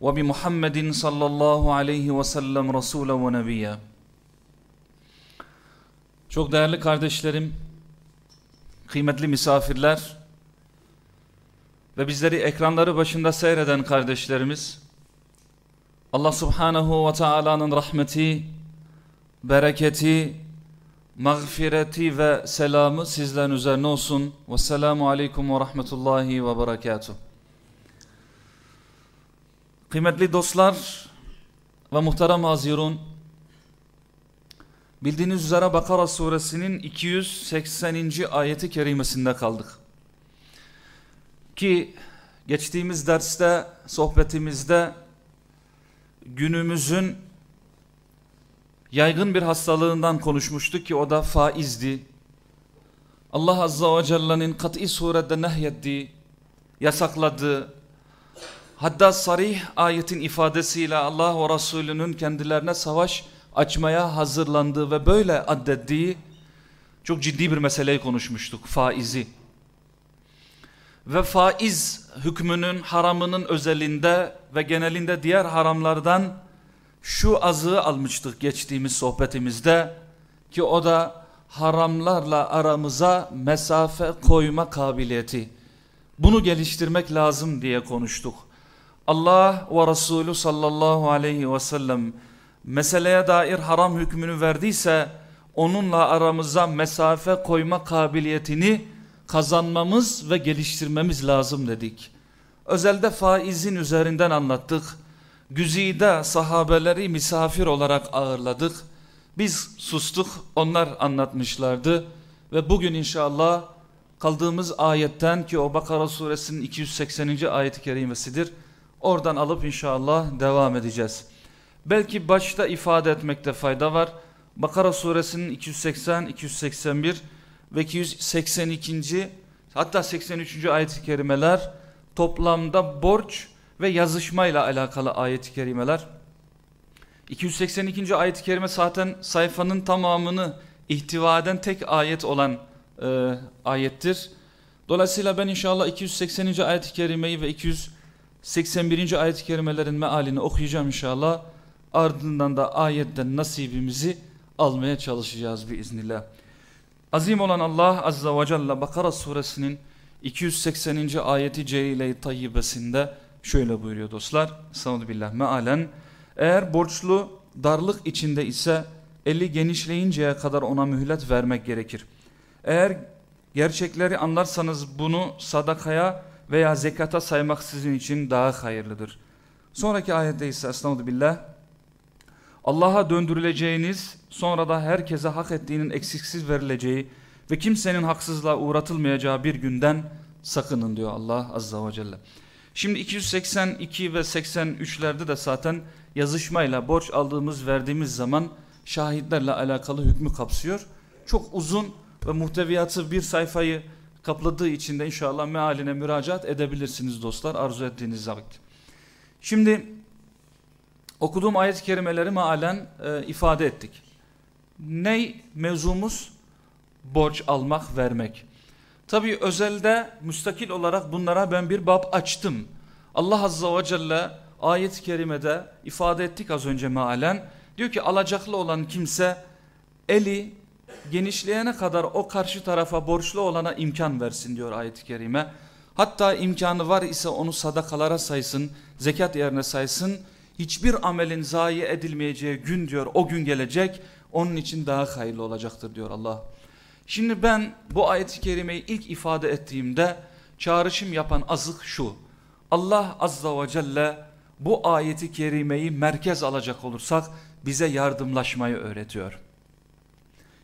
وبمحمد صلى الله عليه وسلم رسولا ونبيا Çok değerli kardeşlerim, kıymetli misafirler ve bizleri ekranları başında seyreden kardeşlerimiz, Allah subhanahu ve taala'nın rahmeti, bereketi, mağfireti ve selamı sizlerin üzerine olsun. Vesselamu aleyküm ve rahmetullahi ve berekatuhu. Kıymetli dostlar ve muhterem hazirun, bildiğiniz üzere Bakara suresinin 280. ayeti kerimesinde kaldık. Ki geçtiğimiz derste, sohbetimizde günümüzün yaygın bir hastalığından konuşmuştuk ki o da faizdi. Allah Azza ve Celle'nin kat'i surede nehyettiği, yasakladığı, Hatta sarih ayetin ifadesiyle Allah ve Resulünün kendilerine savaş açmaya hazırlandığı ve böyle addettiği çok ciddi bir meseleyi konuşmuştuk. Faizi. Ve faiz hükmünün haramının özelinde ve genelinde diğer haramlardan şu azığı almıştık geçtiğimiz sohbetimizde ki o da haramlarla aramıza mesafe koyma kabiliyeti. Bunu geliştirmek lazım diye konuştuk. Allah ve Resulü sallallahu aleyhi ve sellem meseleye dair haram hükmünü verdiyse onunla aramıza mesafe koyma kabiliyetini kazanmamız ve geliştirmemiz lazım dedik. Özelde faizin üzerinden anlattık. Güzide sahabeleri misafir olarak ağırladık. Biz sustuk onlar anlatmışlardı ve bugün inşallah kaldığımız ayetten ki o Bakara suresinin 280. ayeti kerimesidir Oradan alıp inşallah devam edeceğiz. Belki başta ifade etmekte fayda var. Bakara suresinin 280, 281 ve 282. hatta 83. ayet-i kerimeler toplamda borç ve yazışmayla alakalı ayet-i kerimeler. 282. ayet-i kerime zaten sayfanın tamamını ihtiva eden tek ayet olan e, ayettir. Dolayısıyla ben inşallah 280. ayet-i kerimeyi ve 200 81. ayet-i kerimelerin mealini okuyacağım inşallah. Ardından da ayetten nasibimizi almaya çalışacağız biiznillah. Azim olan Allah Azza ve Celle Bakara suresinin 280. ayeti celile-i tayyibesinde şöyle buyuruyor dostlar. Estağfurullah billah mealen. Eğer borçlu darlık içinde ise eli genişleyinceye kadar ona mühlet vermek gerekir. Eğer gerçekleri anlarsanız bunu sadakaya veya zekata saymak sizin için daha hayırlıdır. Sonraki ayette ise estağfurullah Allah'a döndürüleceğiniz sonra da herkese hak ettiğinin eksiksiz verileceği ve kimsenin haksızlığa uğratılmayacağı bir günden sakının diyor Allah azza ve celle. Şimdi 282 ve 83'lerde de zaten yazışmayla borç aldığımız verdiğimiz zaman şahitlerle alakalı hükmü kapsıyor. Çok uzun ve muhteviyatı bir sayfayı kapladığı için de inşallah mealine müracaat edebilirsiniz dostlar arzu ettiğiniz vakit. Şimdi okuduğum ayet-i kerimeleri mealen e, ifade ettik. Ney mevzumuz? Borç almak, vermek. Tabi özelde müstakil olarak bunlara ben bir bab açtım. Allah Azza ve Celle ayet-i kerimede ifade ettik az önce mealen. Diyor ki alacaklı olan kimse eli genişleyene kadar o karşı tarafa borçlu olana imkan versin diyor ayet-i kerime. Hatta imkanı var ise onu sadakalara saysın, zekat yerine saysın. Hiçbir amelin zayi edilmeyeceği gün diyor o gün gelecek onun için daha hayırlı olacaktır diyor Allah. Şimdi ben bu ayet-i kerimeyi ilk ifade ettiğimde çağrışım yapan azık şu. Allah azza ve celle bu ayeti kerimeyi merkez alacak olursak bize yardımlaşmayı öğretiyor.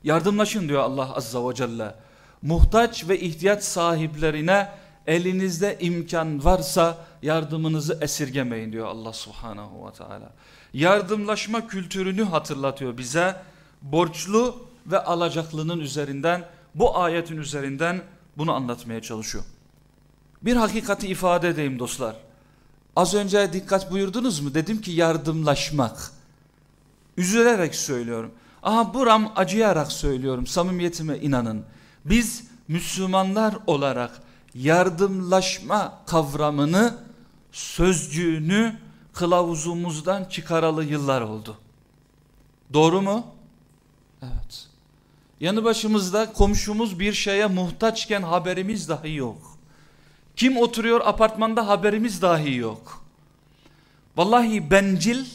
Yardımlaşın diyor Allah Azza ve Celle. Muhtaç ve ihtiyaç sahiplerine elinizde imkan varsa yardımınızı esirgemeyin diyor Allah subhanahu ve teala. Yardımlaşma kültürünü hatırlatıyor bize. Borçlu ve alacaklının üzerinden bu ayetin üzerinden bunu anlatmaya çalışıyor. Bir hakikati ifade edeyim dostlar. Az önce dikkat buyurdunuz mu? Dedim ki yardımlaşmak. Üzülerek söylüyorum. Aha buram acıyarak söylüyorum. Samimiyetime inanın. Biz Müslümanlar olarak yardımlaşma kavramını, sözcüğünü kılavuzumuzdan çıkaralı yıllar oldu. Doğru mu? Evet. Yanı başımızda komşumuz bir şeye muhtaçken haberimiz dahi yok. Kim oturuyor apartmanda haberimiz dahi yok. Vallahi bencil,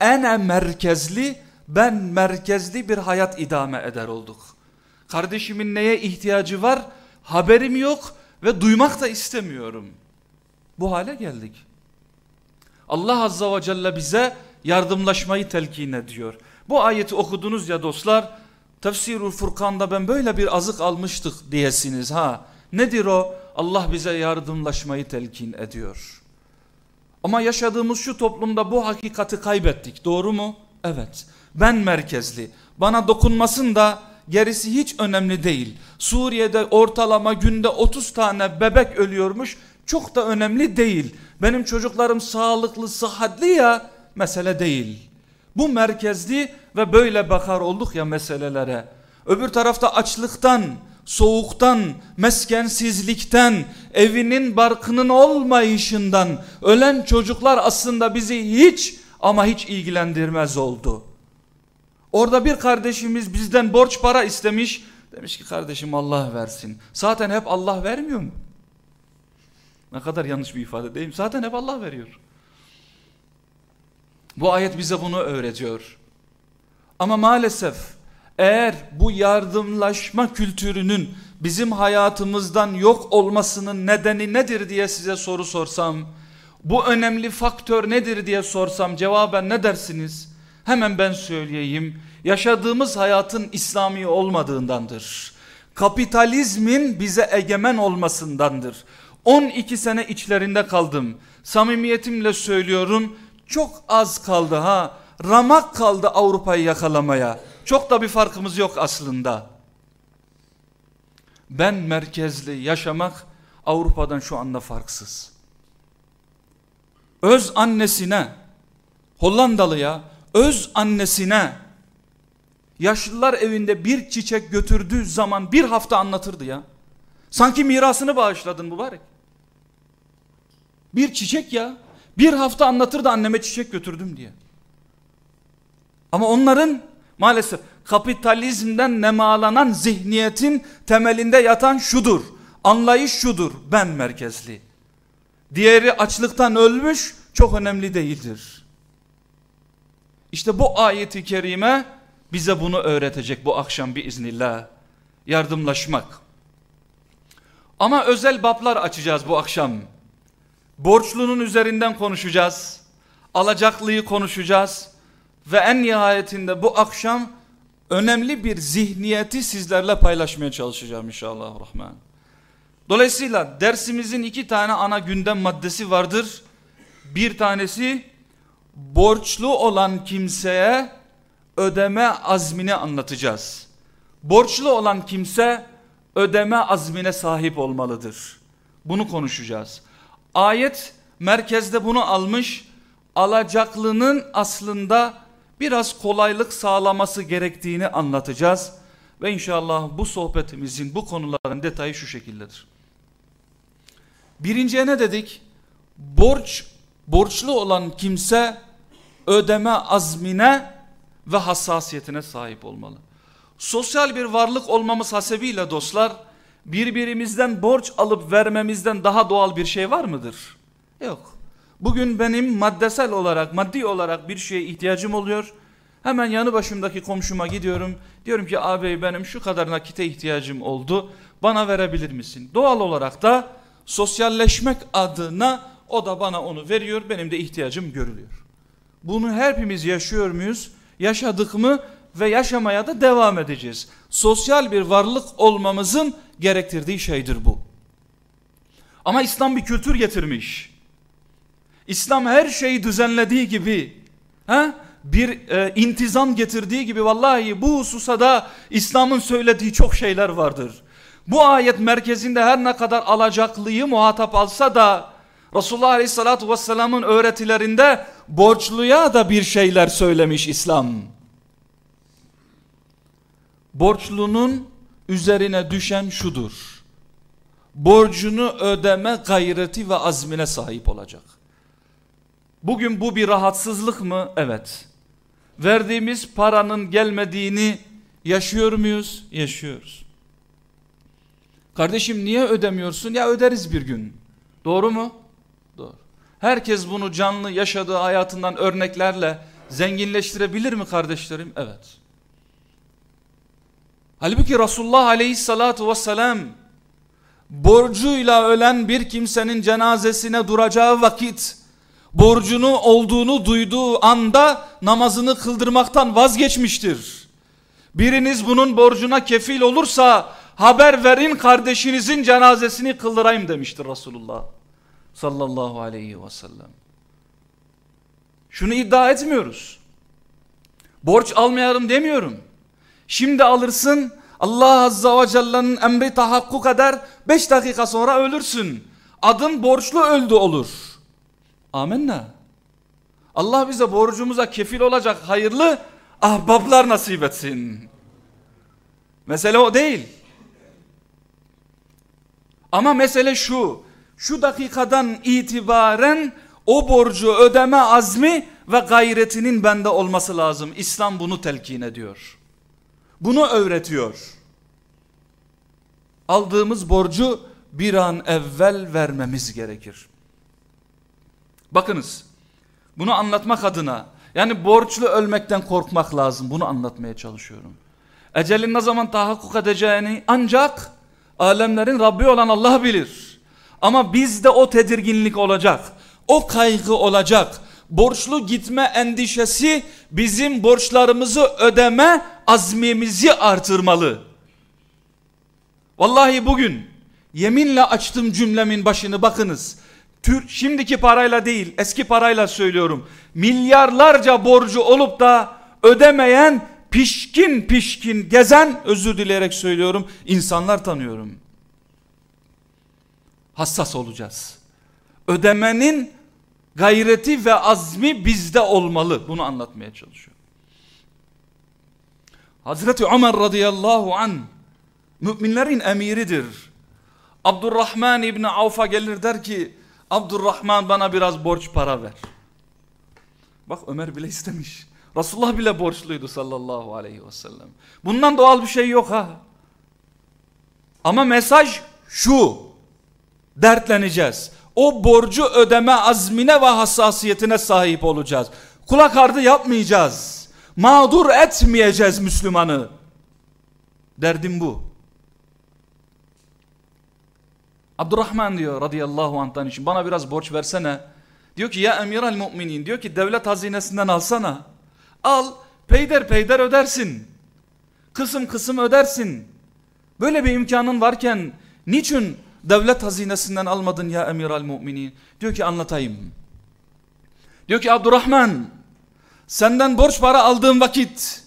ene merkezli, ben merkezli bir hayat idame eder olduk. Kardeşimin neye ihtiyacı var haberim yok ve duymak da istemiyorum. Bu hale geldik. Allah Azza ve Celle bize yardımlaşmayı telkin ediyor. Bu ayeti okudunuz ya dostlar. Tefsirul Furkan'da ben böyle bir azık almıştık diyesiniz ha. Nedir o? Allah bize yardımlaşmayı telkin ediyor. Ama yaşadığımız şu toplumda bu hakikati kaybettik. Doğru mu? Evet. Ben merkezli. Bana dokunmasın da gerisi hiç önemli değil. Suriye'de ortalama günde 30 tane bebek ölüyormuş. Çok da önemli değil. Benim çocuklarım sağlıklı, sıhhatli ya mesele değil. Bu merkezli ve böyle bakar olduk ya meselelere. Öbür tarafta açlıktan, soğuktan, meskensizlikten, evinin barkının olmayışından ölen çocuklar aslında bizi hiç ama hiç ilgilendirmez oldu. Orada bir kardeşimiz bizden borç para istemiş. Demiş ki kardeşim Allah versin. Zaten hep Allah vermiyor mu? Ne kadar yanlış bir ifade değil mi? Zaten hep Allah veriyor. Bu ayet bize bunu öğretiyor. Ama maalesef eğer bu yardımlaşma kültürünün bizim hayatımızdan yok olmasının nedeni nedir diye size soru sorsam, bu önemli faktör nedir diye sorsam cevaben ne dersiniz? Hemen ben söyleyeyim. Yaşadığımız hayatın İslami olmadığındandır. Kapitalizmin bize egemen olmasındandır. 12 sene içlerinde kaldım. Samimiyetimle söylüyorum çok az kaldı ha. Ramak kaldı Avrupa'yı yakalamaya. Çok da bir farkımız yok aslında. Ben merkezli yaşamak Avrupa'dan şu anda farksız. Öz annesine, Hollandalıya, öz annesine yaşlılar evinde bir çiçek götürdüğü zaman bir hafta anlatırdı ya. Sanki mirasını bağışladın mübarek. Bir çiçek ya. Bir hafta anlatırdı anneme çiçek götürdüm diye. Ama onların maalesef kapitalizmden nemalanan zihniyetin temelinde yatan şudur. Anlayış şudur. Ben merkezli. Diğeri açlıktan ölmüş çok önemli değildir. İşte bu ayeti kerime bize bunu öğretecek bu akşam bir iznillah. Yardımlaşmak. Ama özel bablar açacağız bu akşam. Borçlunun üzerinden konuşacağız. Alacaklıyı konuşacağız. Ve en nihayetinde bu akşam önemli bir zihniyeti sizlerle paylaşmaya çalışacağım inşallah rahman. Dolayısıyla dersimizin iki tane ana gündem maddesi vardır. Bir tanesi borçlu olan kimseye ödeme azmini anlatacağız. Borçlu olan kimse ödeme azmine sahip olmalıdır. Bunu konuşacağız. Ayet merkezde bunu almış. Alacaklının aslında biraz kolaylık sağlaması gerektiğini anlatacağız. Ve inşallah bu sohbetimizin bu konuların detayı şu şekildedir. Birinciye ne dedik? Borç, borçlu olan kimse ödeme azmine ve hassasiyetine sahip olmalı. Sosyal bir varlık olmamız hasebiyle dostlar birbirimizden borç alıp vermemizden daha doğal bir şey var mıdır? Yok. Bugün benim maddesel olarak, maddi olarak bir şeye ihtiyacım oluyor. Hemen yanı başımdaki komşuma gidiyorum. Diyorum ki ağabey benim şu kadar nakite ihtiyacım oldu. Bana verebilir misin? Doğal olarak da sosyalleşmek adına o da bana onu veriyor. Benim de ihtiyacım görülüyor. Bunu hepimiz yaşıyor muyuz? Yaşadık mı? Ve yaşamaya da devam edeceğiz. Sosyal bir varlık olmamızın gerektirdiği şeydir bu. Ama İslam bir kültür getirmiş. İslam her şeyi düzenlediği gibi ha? bir e, intizam getirdiği gibi vallahi bu hususa da İslam'ın söylediği çok şeyler vardır. Bu ayet merkezinde her ne kadar alacaklıyı muhatap alsa da Resulullah Aleyhisselatü Vesselam'ın öğretilerinde borçluya da bir şeyler söylemiş İslam. Borçlunun üzerine düşen şudur. Borcunu ödeme gayreti ve azmine sahip olacak. Bugün bu bir rahatsızlık mı? Evet. Verdiğimiz paranın gelmediğini yaşıyor muyuz? Yaşıyoruz. Kardeşim niye ödemiyorsun? Ya öderiz bir gün. Doğru mu? Herkes bunu canlı yaşadığı hayatından örneklerle zenginleştirebilir mi kardeşlerim? Evet. Halbuki Resulullah aleyhissalatu vesselam borcuyla ölen bir kimsenin cenazesine duracağı vakit borcunu olduğunu duyduğu anda namazını kıldırmaktan vazgeçmiştir. Biriniz bunun borcuna kefil olursa haber verin kardeşinizin cenazesini kıldırayım demiştir Resulullah sallallahu aleyhi ve sellem. Şunu iddia etmiyoruz. Borç almayalım demiyorum. Şimdi alırsın Allah Azza ve Celle'nin emri tahakkuk eder 5 dakika sonra ölürsün. Adın borçlu öldü olur. Amenna. Allah bize borcumuza kefil olacak hayırlı ahbaplar nasip etsin. Mesele o değil. Ama mesele şu. Şu dakikadan itibaren o borcu ödeme azmi ve gayretinin bende olması lazım. İslam bunu telkin ediyor. Bunu öğretiyor. Aldığımız borcu bir an evvel vermemiz gerekir. Bakınız bunu anlatmak adına yani borçlu ölmekten korkmak lazım bunu anlatmaya çalışıyorum. Ecelin ne zaman tahakkuk edeceğini ancak alemlerin Rabbi olan Allah bilir. Ama bizde o tedirginlik olacak. O kaygı olacak. Borçlu gitme endişesi bizim borçlarımızı ödeme azmimizi artırmalı. Vallahi bugün yeminle açtım cümlemin başını bakınız. Tür, şimdiki parayla değil eski parayla söylüyorum. Milyarlarca borcu olup da ödemeyen pişkin pişkin gezen özür dileyerek söylüyorum insanlar tanıyorum. Hassas olacağız. Ödemenin gayreti ve azmi bizde olmalı. Bunu anlatmaya çalışıyorum. Hazreti Ömer radıyallahu an müminlerin emiridir. Abdurrahman İbni Avf'a gelir der ki Abdurrahman bana biraz borç para ver. Bak Ömer bile istemiş. Resulullah bile borçluydu sallallahu aleyhi ve sellem. Bundan doğal bir şey yok ha. Ama mesaj şu. Dertleneceğiz. O borcu ödeme azmine ve hassasiyetine sahip olacağız. Kulak ardı yapmayacağız. Mağdur etmeyeceğiz Müslümanı. Derdim bu. Abdurrahman diyor radıyallahu anh'tan için bana biraz borç versene. Diyor ki ya emiral müminin diyor ki devlet hazinesinden alsana. Al peyder peyder ödersin. Kısım kısım ödersin. Böyle bir imkanın varken niçin devlet hazinesinden almadın ya emiral müminin? Diyor ki anlatayım. Diyor ki Abdurrahman senden borç para aldığım vakit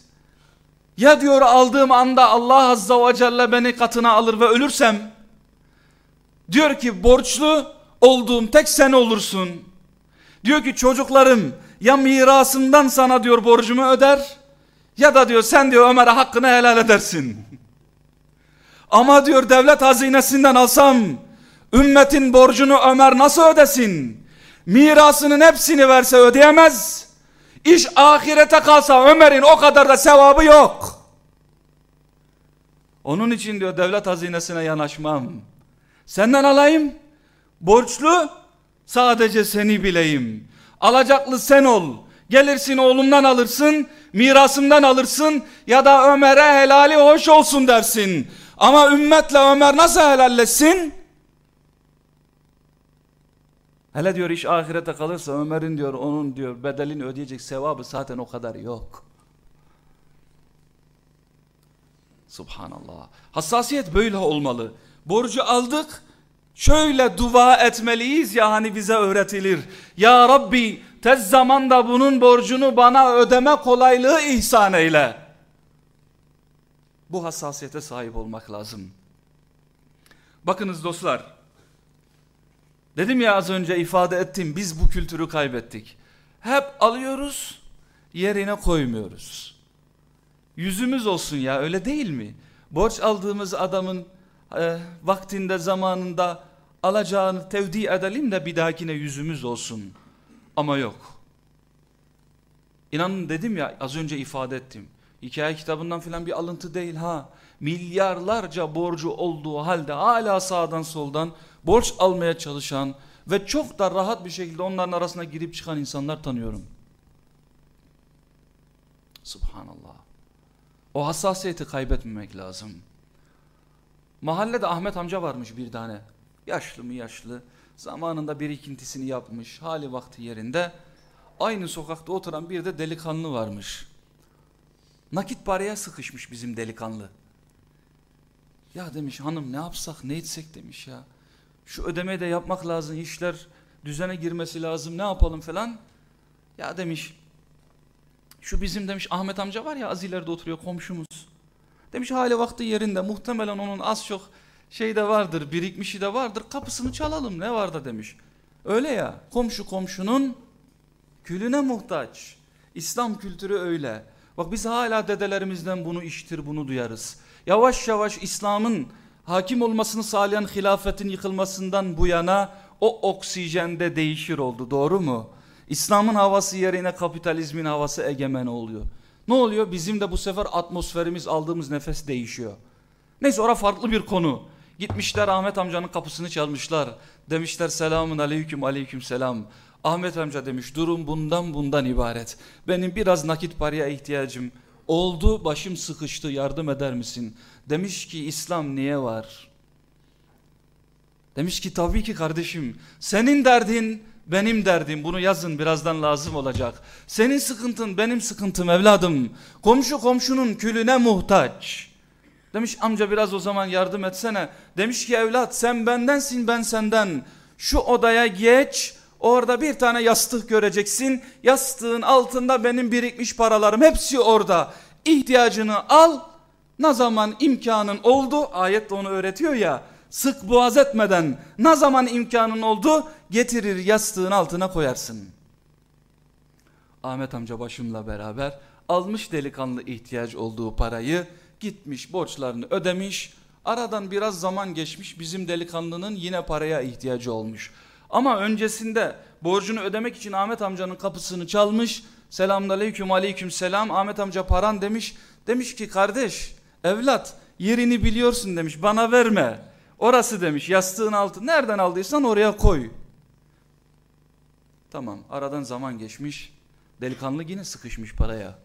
ya diyor aldığım anda Allah azza ve celle beni katına alır ve ölürsem diyor ki borçlu olduğum tek sen olursun. Diyor ki çocuklarım ya mirasımdan sana diyor borcumu öder ya da diyor sen diyor Ömer'e hakkını helal edersin. Ama diyor devlet hazinesinden alsam ümmetin borcunu Ömer nasıl ödesin? Mirasının hepsini verse ödeyemez. İş ahirete kalsa Ömer'in o kadar da sevabı yok. Onun için diyor devlet hazinesine yanaşmam. Senden alayım. Borçlu sadece seni bileyim. Alacaklı sen ol. Gelirsin oğlumdan alırsın, mirasımdan alırsın ya da Ömer'e helali hoş olsun dersin. Ama ümmetle Ömer nasıl helalleşsin? Hele diyor iş ahirete kalırsa Ömer'in diyor onun diyor bedelini ödeyecek sevabı zaten o kadar yok. Subhanallah. Hassasiyet böyle olmalı. Borcu aldık Şöyle dua etmeliyiz ya hani bize öğretilir. Ya Rabbi tez zamanda bunun borcunu bana ödeme kolaylığı ihsan eyle. Bu hassasiyete sahip olmak lazım. Bakınız dostlar. Dedim ya az önce ifade ettim biz bu kültürü kaybettik. Hep alıyoruz yerine koymuyoruz. Yüzümüz olsun ya öyle değil mi? Borç aldığımız adamın e, vaktinde zamanında alacağını tevdi edelim de bir dahakine yüzümüz olsun. Ama yok. İnanın dedim ya az önce ifade ettim. Hikaye kitabından filan bir alıntı değil ha. Milyarlarca borcu olduğu halde hala sağdan soldan borç almaya çalışan ve çok da rahat bir şekilde onların arasına girip çıkan insanlar tanıyorum. Subhanallah. O hassasiyeti kaybetmemek lazım. Mahallede Ahmet amca varmış bir tane. Yaşlı mı yaşlı. Zamanında birikintisini yapmış. Hali vakti yerinde. Aynı sokakta oturan bir de delikanlı varmış. Nakit paraya sıkışmış bizim delikanlı. Ya demiş hanım ne yapsak ne etsek demiş ya. Şu ödemeyi de yapmak lazım işler düzene girmesi lazım ne yapalım falan. Ya demiş şu bizim demiş Ahmet amca var ya az ileride oturuyor komşumuz. Demiş hali vakti yerinde muhtemelen onun az çok şey de vardır birikmişi de vardır kapısını çalalım ne var da demiş. Öyle ya komşu komşunun külüne muhtaç. İslam kültürü öyle. Bak biz hala dedelerimizden bunu iştir bunu duyarız. Yavaş yavaş İslam'ın hakim olmasını sağlayan hilafetin yıkılmasından bu yana o oksijende değişir oldu doğru mu? İslam'ın havası yerine kapitalizmin havası egemen oluyor. Ne oluyor? Bizim de bu sefer atmosferimiz aldığımız nefes değişiyor. Neyse ora farklı bir konu. Gitmişler Ahmet amcanın kapısını çalmışlar. Demişler selamun aleyküm aleyküm selam. Ahmet amca demiş durum bundan bundan ibaret. Benim biraz nakit paraya ihtiyacım oldu başım sıkıştı yardım eder misin? Demiş ki İslam niye var? Demiş ki tabii ki kardeşim senin derdin benim derdim bunu yazın birazdan lazım olacak. Senin sıkıntın benim sıkıntım evladım. Komşu komşunun külüne muhtaç. Demiş amca biraz o zaman yardım etsene. Demiş ki evlat sen bendensin ben senden. Şu odaya geç orada bir tane yastık göreceksin. Yastığın altında benim birikmiş paralarım hepsi orada. İhtiyacını al ne zaman imkanın oldu ayet de onu öğretiyor ya sık boğaz etmeden ne zaman imkanın oldu getirir yastığın altına koyarsın. Ahmet amca başımla beraber almış delikanlı ihtiyaç olduğu parayı gitmiş borçlarını ödemiş. Aradan biraz zaman geçmiş bizim delikanlının yine paraya ihtiyacı olmuş. Ama öncesinde borcunu ödemek için Ahmet amcanın kapısını çalmış. Selamun aleyküm aleyküm selam Ahmet amca paran demiş. Demiş ki kardeş evlat yerini biliyorsun demiş bana verme. Orası demiş yastığın altı nereden aldıysan oraya koy. Tamam aradan zaman geçmiş. Delikanlı yine sıkışmış paraya.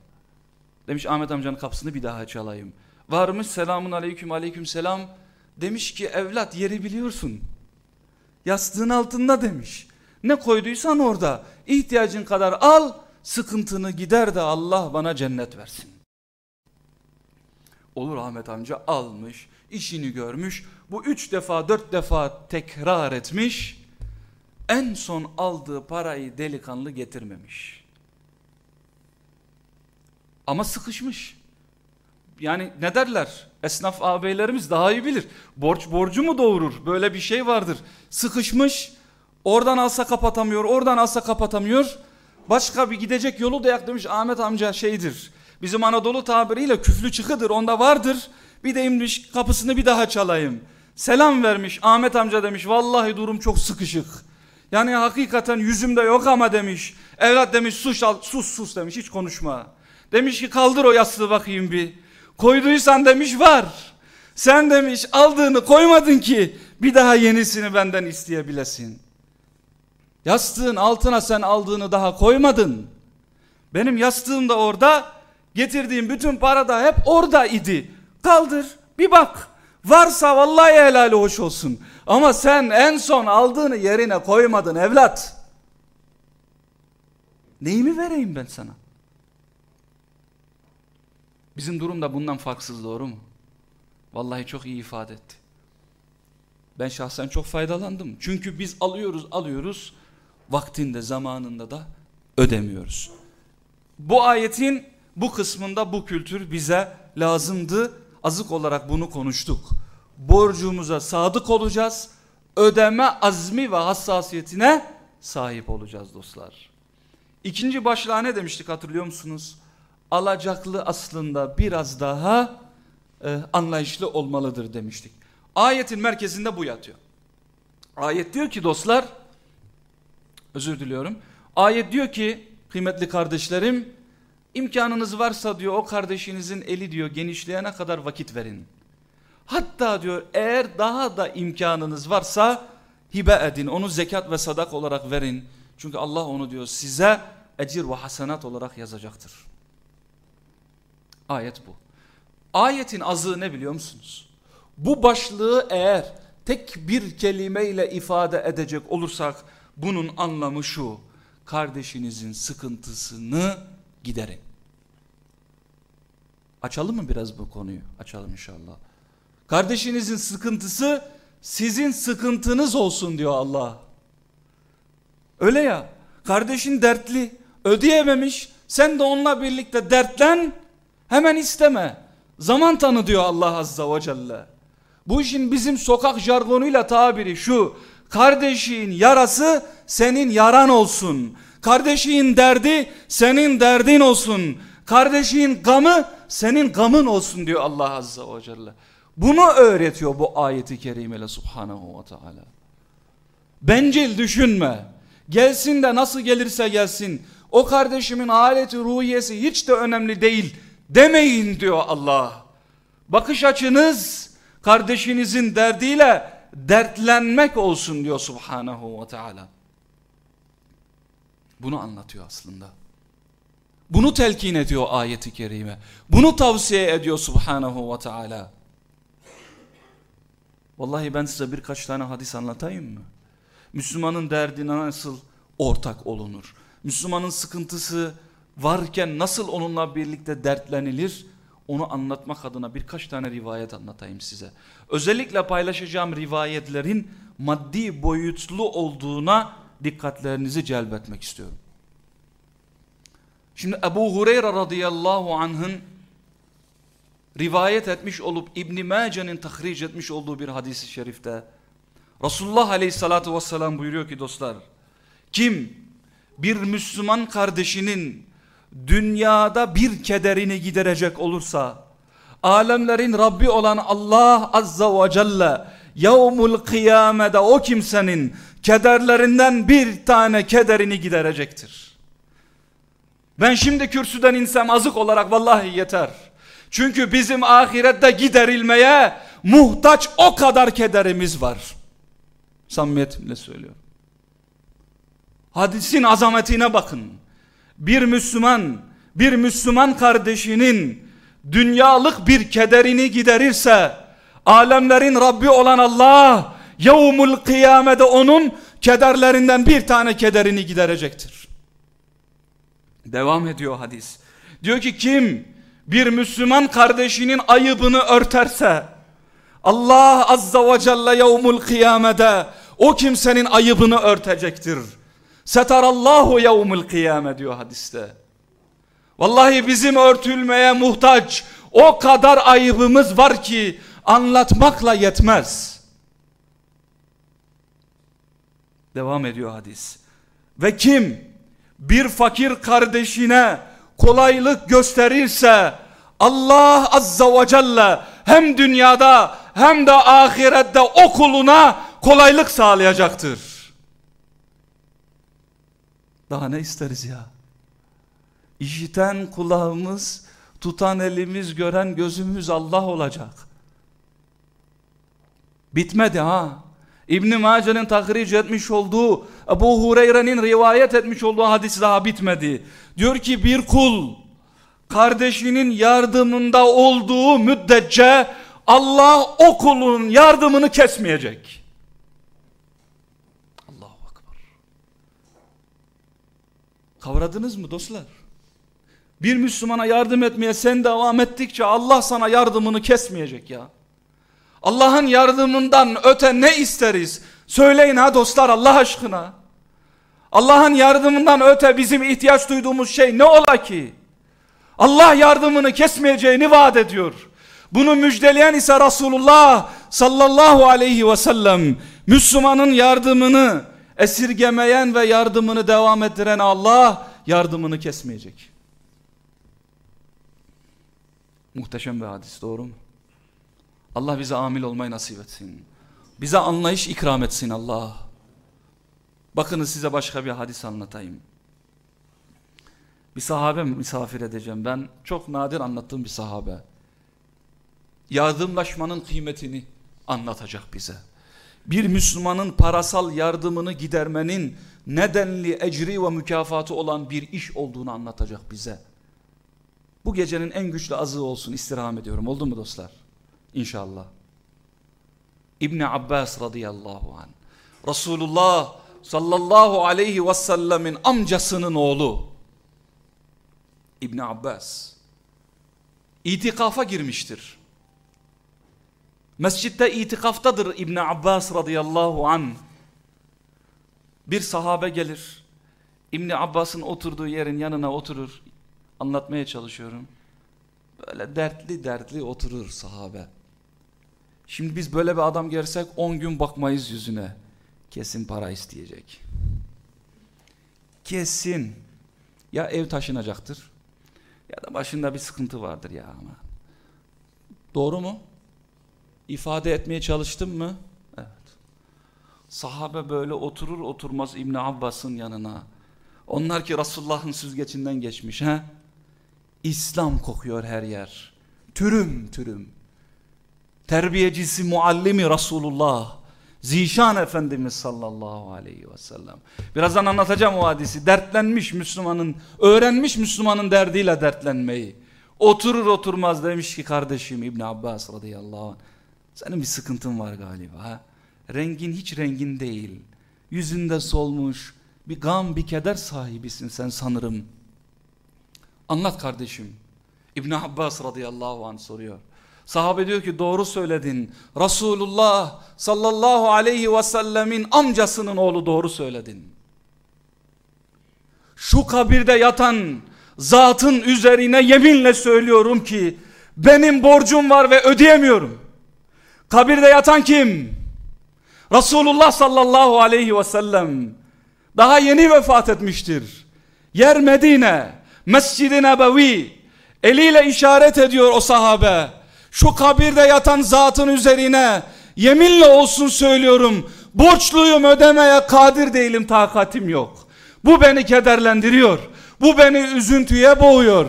Demiş Ahmet amcanın kapısını bir daha çalayım. Varmış selamun aleyküm aleyküm selam. Demiş ki evlat yeri biliyorsun. Yastığın altında demiş. Ne koyduysan orada. ihtiyacın kadar al. Sıkıntını gider de Allah bana cennet versin. Olur Ahmet amca almış. işini görmüş. Bu üç defa dört defa tekrar etmiş. En son aldığı parayı delikanlı getirmemiş. Ama sıkışmış. Yani ne derler? Esnaf ağabeylerimiz daha iyi bilir. Borç borcu mu doğurur? Böyle bir şey vardır. Sıkışmış. Oradan alsa kapatamıyor. Oradan alsa kapatamıyor. Başka bir gidecek yolu da yak demiş Ahmet amca şeydir. Bizim Anadolu tabiriyle küflü çıkıdır. Onda vardır. Bir de inmiş kapısını bir daha çalayım. Selam vermiş Ahmet amca demiş. Vallahi durum çok sıkışık. Yani hakikaten yüzümde yok ama demiş. Evlat demiş sus, sus sus demiş hiç konuşma. Demiş ki kaldır o yastığı bakayım bir. Koyduysan demiş var. Sen demiş aldığını koymadın ki bir daha yenisini benden isteyebilesin. Yastığın altına sen aldığını daha koymadın. Benim yastığım da orada, getirdiğim bütün para da hep orada idi. Kaldır, bir bak. Varsa vallahi helali hoş olsun. Ama sen en son aldığını yerine koymadın evlat. Neyimi vereyim ben sana? Bizim durum da bundan farksız doğru mu? Vallahi çok iyi ifade etti. Ben şahsen çok faydalandım. Çünkü biz alıyoruz alıyoruz vaktinde zamanında da ödemiyoruz. Bu ayetin bu kısmında bu kültür bize lazımdı. Azık olarak bunu konuştuk. Borcumuza sadık olacağız. Ödeme azmi ve hassasiyetine sahip olacağız dostlar. İkinci başlığa ne demiştik hatırlıyor musunuz? Alacaklı aslında biraz daha e, anlayışlı olmalıdır demiştik. Ayetin merkezinde bu yatıyor. Ayet diyor ki dostlar, özür diliyorum. Ayet diyor ki kıymetli kardeşlerim, imkanınız varsa diyor o kardeşinizin eli diyor genişleyene kadar vakit verin. Hatta diyor eğer daha da imkanınız varsa hibe edin, onu zekat ve sadak olarak verin. Çünkü Allah onu diyor size ecir ve hasenat olarak yazacaktır. Ayet bu. Ayetin azı ne biliyor musunuz? Bu başlığı eğer tek bir kelimeyle ifade edecek olursak bunun anlamı şu. Kardeşinizin sıkıntısını giderin. Açalım mı biraz bu konuyu? Açalım inşallah. Kardeşinizin sıkıntısı sizin sıkıntınız olsun diyor Allah. Öyle ya. Kardeşin dertli, ödeyememiş. Sen de onunla birlikte dertlen, hemen isteme. Zaman tanı diyor Allah Azza ve Celle. Bu işin bizim sokak jargonuyla tabiri şu. Kardeşin yarası senin yaran olsun. Kardeşin derdi senin derdin olsun. Kardeşin gamı senin gamın olsun diyor Allah Azza ve Celle. Bunu öğretiyor bu ayeti kerimeyle subhanahu ve teala. Bencil düşünme. Gelsin de nasıl gelirse gelsin. O kardeşimin aleti ruhiyesi hiç de önemli değil demeyin diyor Allah. Bakış açınız kardeşinizin derdiyle dertlenmek olsun diyor subhanahu ve teala. Bunu anlatıyor aslında. Bunu telkin ediyor ayeti kerime. Bunu tavsiye ediyor subhanahu ve teala. Vallahi ben size birkaç tane hadis anlatayım mı? Müslümanın derdine nasıl ortak olunur? Müslümanın sıkıntısı varken nasıl onunla birlikte dertlenilir? Onu anlatmak adına birkaç tane rivayet anlatayım size. Özellikle paylaşacağım rivayetlerin maddi boyutlu olduğuna dikkatlerinizi celbetmek istiyorum. Şimdi Ebu Hureyre radıyallahu anh'ın rivayet etmiş olup İbn Mace'nin tahric etmiş olduğu bir hadisi şerifte Resulullah aleyhissalatu vesselam buyuruyor ki dostlar kim bir Müslüman kardeşinin dünyada bir kederini giderecek olursa alemlerin Rabbi olan Allah azza ve celle yevmul kıyamede o kimsenin kederlerinden bir tane kederini giderecektir. Ben şimdi kürsüden insem azık olarak vallahi yeter. Çünkü bizim ahirette giderilmeye muhtaç o kadar kederimiz var. Samimiyetimle söylüyorum. Hadisin azametine bakın. Bir Müslüman, bir Müslüman kardeşinin dünyalık bir kederini giderirse, alemlerin Rabbi olan Allah, yevmul kıyamede onun kederlerinden bir tane kederini giderecektir. Devam ediyor hadis. Diyor ki kim bir Müslüman kardeşinin ayıbını örterse, Allah azza ve celle yevmul kıyamede o kimsenin ayıbını örtecektir. Setarallahu yevmul kıyame diyor hadiste. Vallahi bizim örtülmeye muhtaç o kadar ayıbımız var ki anlatmakla yetmez. Devam ediyor hadis. Ve kim bir fakir kardeşine kolaylık gösterirse Allah azza ve celle hem dünyada hem de ahirette o kuluna kolaylık sağlayacaktır. Daha ne isteriz ya? İşiten kulağımız, tutan elimiz, gören gözümüz Allah olacak. Bitmedi ha. İbn Mace'nin tahric etmiş olduğu, Ebu Hureyre'nin rivayet etmiş olduğu hadis daha bitmedi. Diyor ki bir kul kardeşinin yardımında olduğu müddetçe Allah o kulun yardımını kesmeyecek. Allahu Akbar. Kavradınız mı dostlar? Bir Müslümana yardım etmeye sen devam ettikçe Allah sana yardımını kesmeyecek ya. Allah'ın yardımından öte ne isteriz? Söyleyin ha dostlar Allah aşkına. Allah'ın yardımından öte bizim ihtiyaç duyduğumuz şey ne ola ki? Allah yardımını kesmeyeceğini vaat ediyor. Bunu müjdeleyen ise Resulullah sallallahu aleyhi ve sellem. Müslümanın yardımını esirgemeyen ve yardımını devam ettiren Allah yardımını kesmeyecek. Muhteşem bir hadis doğru mu? Allah bize amil olmayı nasip etsin. Bize anlayış ikram etsin Allah. Bakınız size başka bir hadis anlatayım. Bir sahabe misafir edeceğim ben. Çok nadir anlattığım bir sahabe. Yardımlaşmanın kıymetini anlatacak bize. Bir Müslümanın parasal yardımını gidermenin nedenli ecri ve mükafatı olan bir iş olduğunu anlatacak bize. Bu gecenin en güçlü azığı olsun istirham ediyorum. Oldu mu dostlar? İnşallah. İbni Abbas radıyallahu anh. Resulullah sallallahu aleyhi ve sellemin amcasının oğlu. İbni Abbas. İtikafa girmiştir. Mescitte itikaftadır İbni Abbas radıyallahu anh. Bir sahabe gelir. İbni Abbas'ın oturduğu yerin yanına oturur. Anlatmaya çalışıyorum. Böyle dertli dertli oturur sahabe. Şimdi biz böyle bir adam görsek 10 gün bakmayız yüzüne. Kesin para isteyecek. Kesin. Ya ev taşınacaktır. Ya da başında bir sıkıntı vardır ya ama. Doğru mu? İfade etmeye çalıştım mı? Evet. Sahabe böyle oturur oturmaz İbni Abbas'ın yanına. Onlar ki Resulullah'ın süzgecinden geçmiş. He? İslam kokuyor her yer. Türüm türüm. Terbiyecisi muallimi Resulullah. Zişan Efendimiz sallallahu aleyhi ve sellem. Birazdan anlatacağım o hadisi. Dertlenmiş Müslümanın, öğrenmiş Müslümanın derdiyle dertlenmeyi. Oturur oturmaz demiş ki kardeşim İbn Abbas radıyallahu anh. Senin bir sıkıntın var galiba. Rengin hiç rengin değil. Yüzünde solmuş bir gam bir keder sahibisin sen sanırım. Anlat kardeşim. İbn Abbas radıyallahu anh soruyor. Sahabe diyor ki doğru söyledin. Resulullah sallallahu aleyhi ve sellemin amcasının oğlu doğru söyledin. Şu kabirde yatan zatın üzerine yeminle söylüyorum ki benim borcum var ve ödeyemiyorum. Kabirde yatan kim? Resulullah sallallahu aleyhi ve sellem daha yeni vefat etmiştir. Yer Medine, Mescid-i Nebevi eliyle işaret ediyor o sahabe şu kabirde yatan zatın üzerine yeminle olsun söylüyorum borçluyum ödemeye kadir değilim takatim yok. Bu beni kederlendiriyor. Bu beni üzüntüye boğuyor.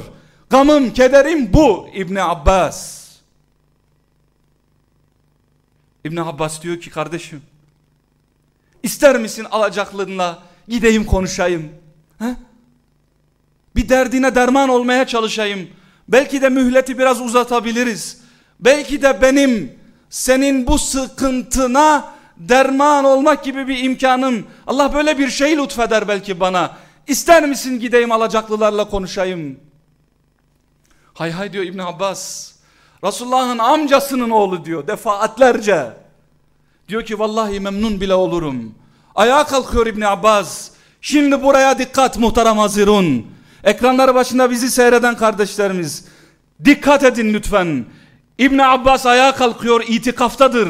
Gamım kederim bu İbni Abbas. İbni Abbas diyor ki kardeşim ister misin alacaklığınla gideyim konuşayım. He? Bir derdine derman olmaya çalışayım. Belki de mühleti biraz uzatabiliriz. Belki de benim senin bu sıkıntına derman olmak gibi bir imkanım. Allah böyle bir şey lütfeder belki bana. İster misin gideyim alacaklılarla konuşayım. Hay hay diyor İbn Abbas. Resulullah'ın amcasının oğlu diyor defaatlerce. Diyor ki vallahi memnun bile olurum. Ayağa kalkıyor İbn Abbas. Şimdi buraya dikkat muhterem hazirun. Ekranları başında bizi seyreden kardeşlerimiz. Dikkat edin lütfen. İbn Abbas ayağa kalkıyor itikaftadır.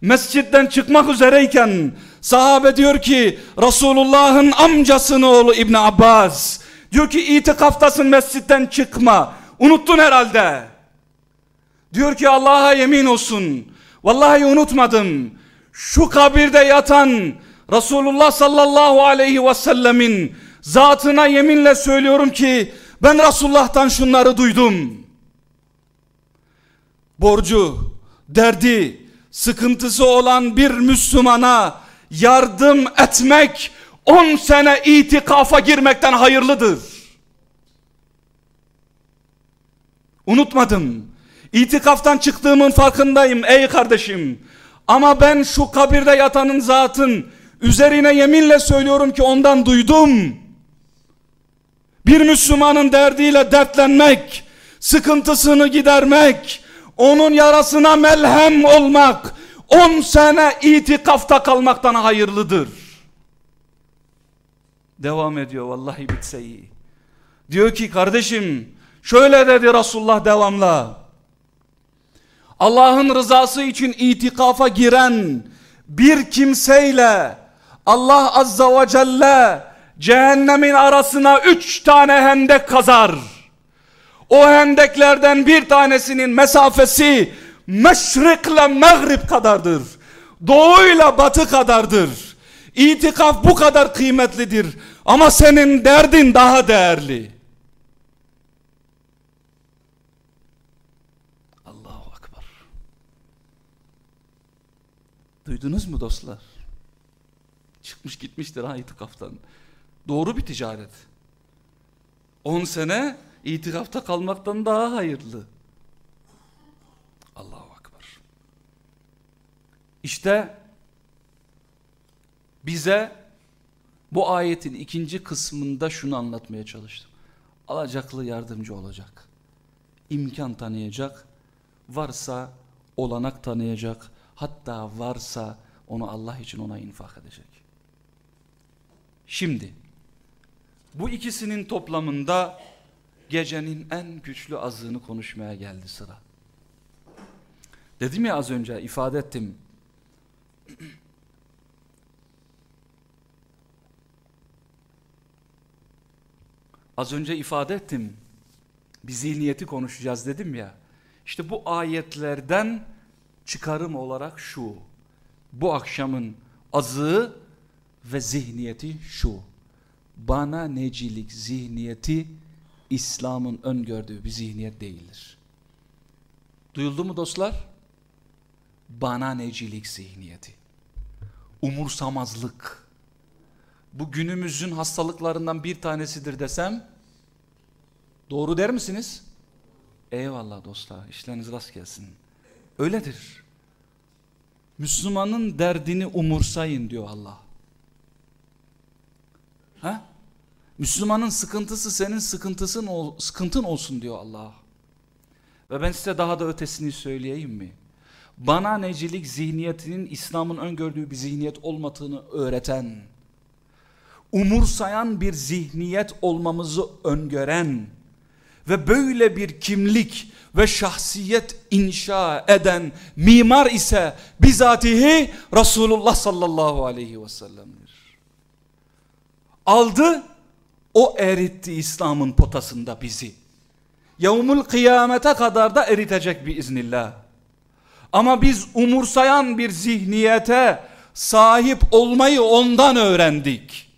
Mescitten çıkmak üzereyken sahabe diyor ki Resulullah'ın amcasının oğlu İbn Abbas diyor ki itikaftasın mescitten çıkma. Unuttun herhalde. Diyor ki Allah'a yemin olsun. Vallahi unutmadım. Şu kabirde yatan Resulullah sallallahu aleyhi ve sellemin zatına yeminle söylüyorum ki ben Resulullah'tan şunları duydum borcu, derdi, sıkıntısı olan bir Müslümana yardım etmek 10 sene itikafa girmekten hayırlıdır. Unutmadım. İtikaftan çıktığımın farkındayım ey kardeşim. Ama ben şu kabirde yatanın zatın üzerine yeminle söylüyorum ki ondan duydum. Bir Müslümanın derdiyle dertlenmek, sıkıntısını gidermek, onun yarasına melhem olmak 10 sene itikafta kalmaktan hayırlıdır. Devam ediyor vallahi bitse iyi. Diyor ki kardeşim şöyle dedi Resulullah devamla. Allah'ın rızası için itikafa giren bir kimseyle Allah azza ve celle cehennemin arasına üç tane hendek kazar. O hendeklerden bir tanesinin mesafesi meşrikle mağrib kadardır. Doğuyla batı kadardır. İtikaf bu kadar kıymetlidir. Ama senin derdin daha değerli. Allahu Akbar. Duydunuz mu dostlar? Çıkmış gitmiştir ha itikaftan. Doğru bir ticaret. 10 sene itikafta kalmaktan daha hayırlı. Allahu Akbar. İşte bize bu ayetin ikinci kısmında şunu anlatmaya çalıştım. Alacaklı yardımcı olacak. İmkan tanıyacak. Varsa olanak tanıyacak. Hatta varsa onu Allah için ona infak edecek. Şimdi bu ikisinin toplamında gecenin en güçlü azığını konuşmaya geldi sıra. Dedim ya az önce ifade ettim. Az önce ifade ettim. Bir zihniyeti konuşacağız dedim ya. İşte bu ayetlerden çıkarım olarak şu. Bu akşamın azığı ve zihniyeti şu. Bana necilik zihniyeti İslam'ın öngördüğü bir zihniyet değildir. Duyuldu mu dostlar? Bana necilik zihniyeti. Umursamazlık. Bu günümüzün hastalıklarından bir tanesidir desem doğru der misiniz? Eyvallah dostlar işleriniz rast gelsin. Öyledir. Müslümanın derdini umursayın diyor Allah. Ha? Müslümanın sıkıntısı senin sıkıntısın sıkıntın olsun diyor Allah. Ve ben size daha da ötesini söyleyeyim mi? Bana necilik zihniyetinin İslam'ın öngördüğü bir zihniyet olmadığını öğreten, umursayan bir zihniyet olmamızı öngören ve böyle bir kimlik ve şahsiyet inşa eden mimar ise bizatihi Resulullah sallallahu aleyhi ve sellem'dir. Aldı, o eritti İslam'ın potasında bizi. Yevmul kıyamete kadar da eritecek bir iznillah. Ama biz umursayan bir zihniyete sahip olmayı ondan öğrendik.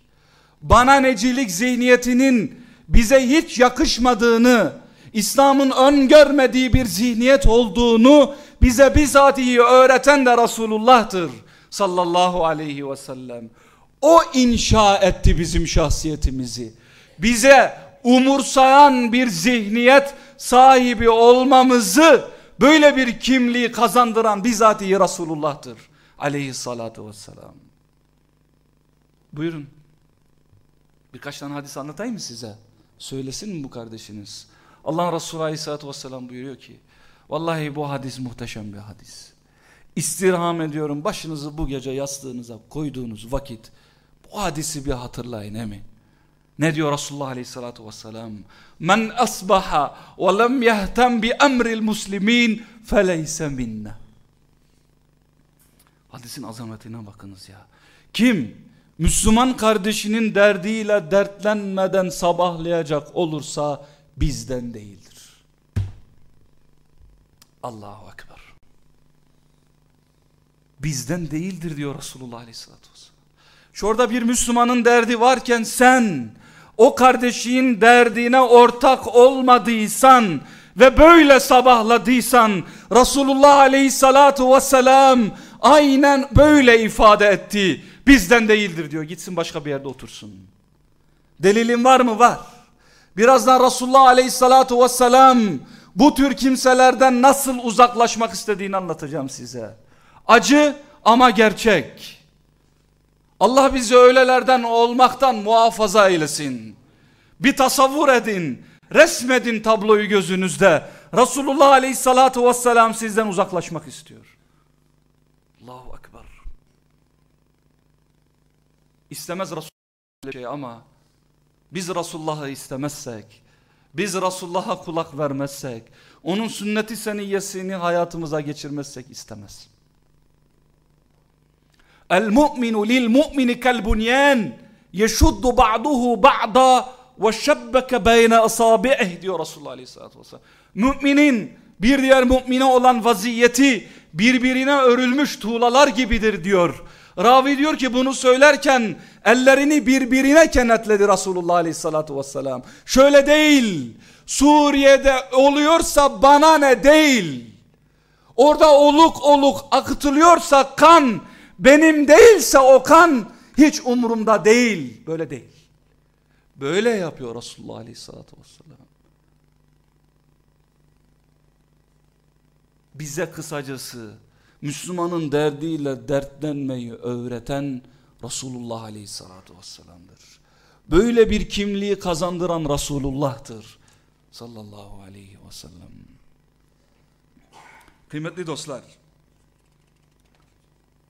Bana necilik zihniyetinin bize hiç yakışmadığını, İslam'ın öngörmediği bir zihniyet olduğunu bize bizatihi öğreten de Resulullah'tır sallallahu aleyhi ve sellem. O inşa etti bizim şahsiyetimizi. Bize umursayan bir zihniyet sahibi olmamızı böyle bir kimliği kazandıran bizatihi Resulullah'tır. Aleyhissalatu vesselam. Buyurun. Birkaç tane hadis anlatayım mı size? Söylesin mi bu kardeşiniz? Allah Resulü Aleyhisselatü Vesselam buyuruyor ki Vallahi bu hadis muhteşem bir hadis. İstirham ediyorum başınızı bu gece yastığınıza koyduğunuz vakit bu hadisi bir hatırlayın emi. Ne diyor Resulullah Aleyhisselatü Vesselam? Men asbaha ve lem yehtem bi emril muslimin feleyse minna. Hadisin azametine bakınız ya. Kim Müslüman kardeşinin derdiyle dertlenmeden sabahlayacak olursa bizden değildir. Allahu Ekber. Bizden değildir diyor Resulullah Aleyhisselatü Vesselam. Şurada bir Müslümanın derdi varken sen o kardeşin derdine ortak olmadıysan ve böyle sabahladıysan Resulullah Aleyhisselatü Vesselam aynen böyle ifade etti. Bizden değildir diyor. Gitsin başka bir yerde otursun. Delilin var mı? Var. Birazdan Resulullah Aleyhisselatü Vesselam bu tür kimselerden nasıl uzaklaşmak istediğini anlatacağım size. Acı ama gerçek. Allah bizi öylelerden olmaktan muhafaza eylesin. Bir tasavvur edin, resmedin tabloyu gözünüzde. Resulullah aleyhissalatu vesselam sizden uzaklaşmak istiyor. Allahu Ekber. İstemez Resulullah şey ama biz Resulullah'ı istemezsek, biz Resulullah'a kulak vermezsek, onun sünneti seniyyesini hayatımıza geçirmezsek istemez. El mu'minu lil mu'mini kel bunyan yeşuddu ba'duhu ba'da ve şebbeke beyne asabi'ih diyor Resulullah Aleyhisselatü Vesselam. Müminin bir diğer mümine olan vaziyeti birbirine örülmüş tuğlalar gibidir diyor. Ravi diyor ki bunu söylerken ellerini birbirine kenetledi Resulullah Aleyhisselatü Vesselam. Şöyle değil Suriye'de oluyorsa bana ne değil. Orada oluk oluk akıtılıyorsa kan benim değilse o kan hiç umurumda değil. Böyle değil. Böyle yapıyor Resulullah Aleyhisselatü Vesselam. Bize kısacası Müslümanın derdiyle dertlenmeyi öğreten Resulullah Aleyhisselatü Vesselam'dır. Böyle bir kimliği kazandıran Resulullah'tır. Sallallahu aleyhi ve sellem. Kıymetli dostlar.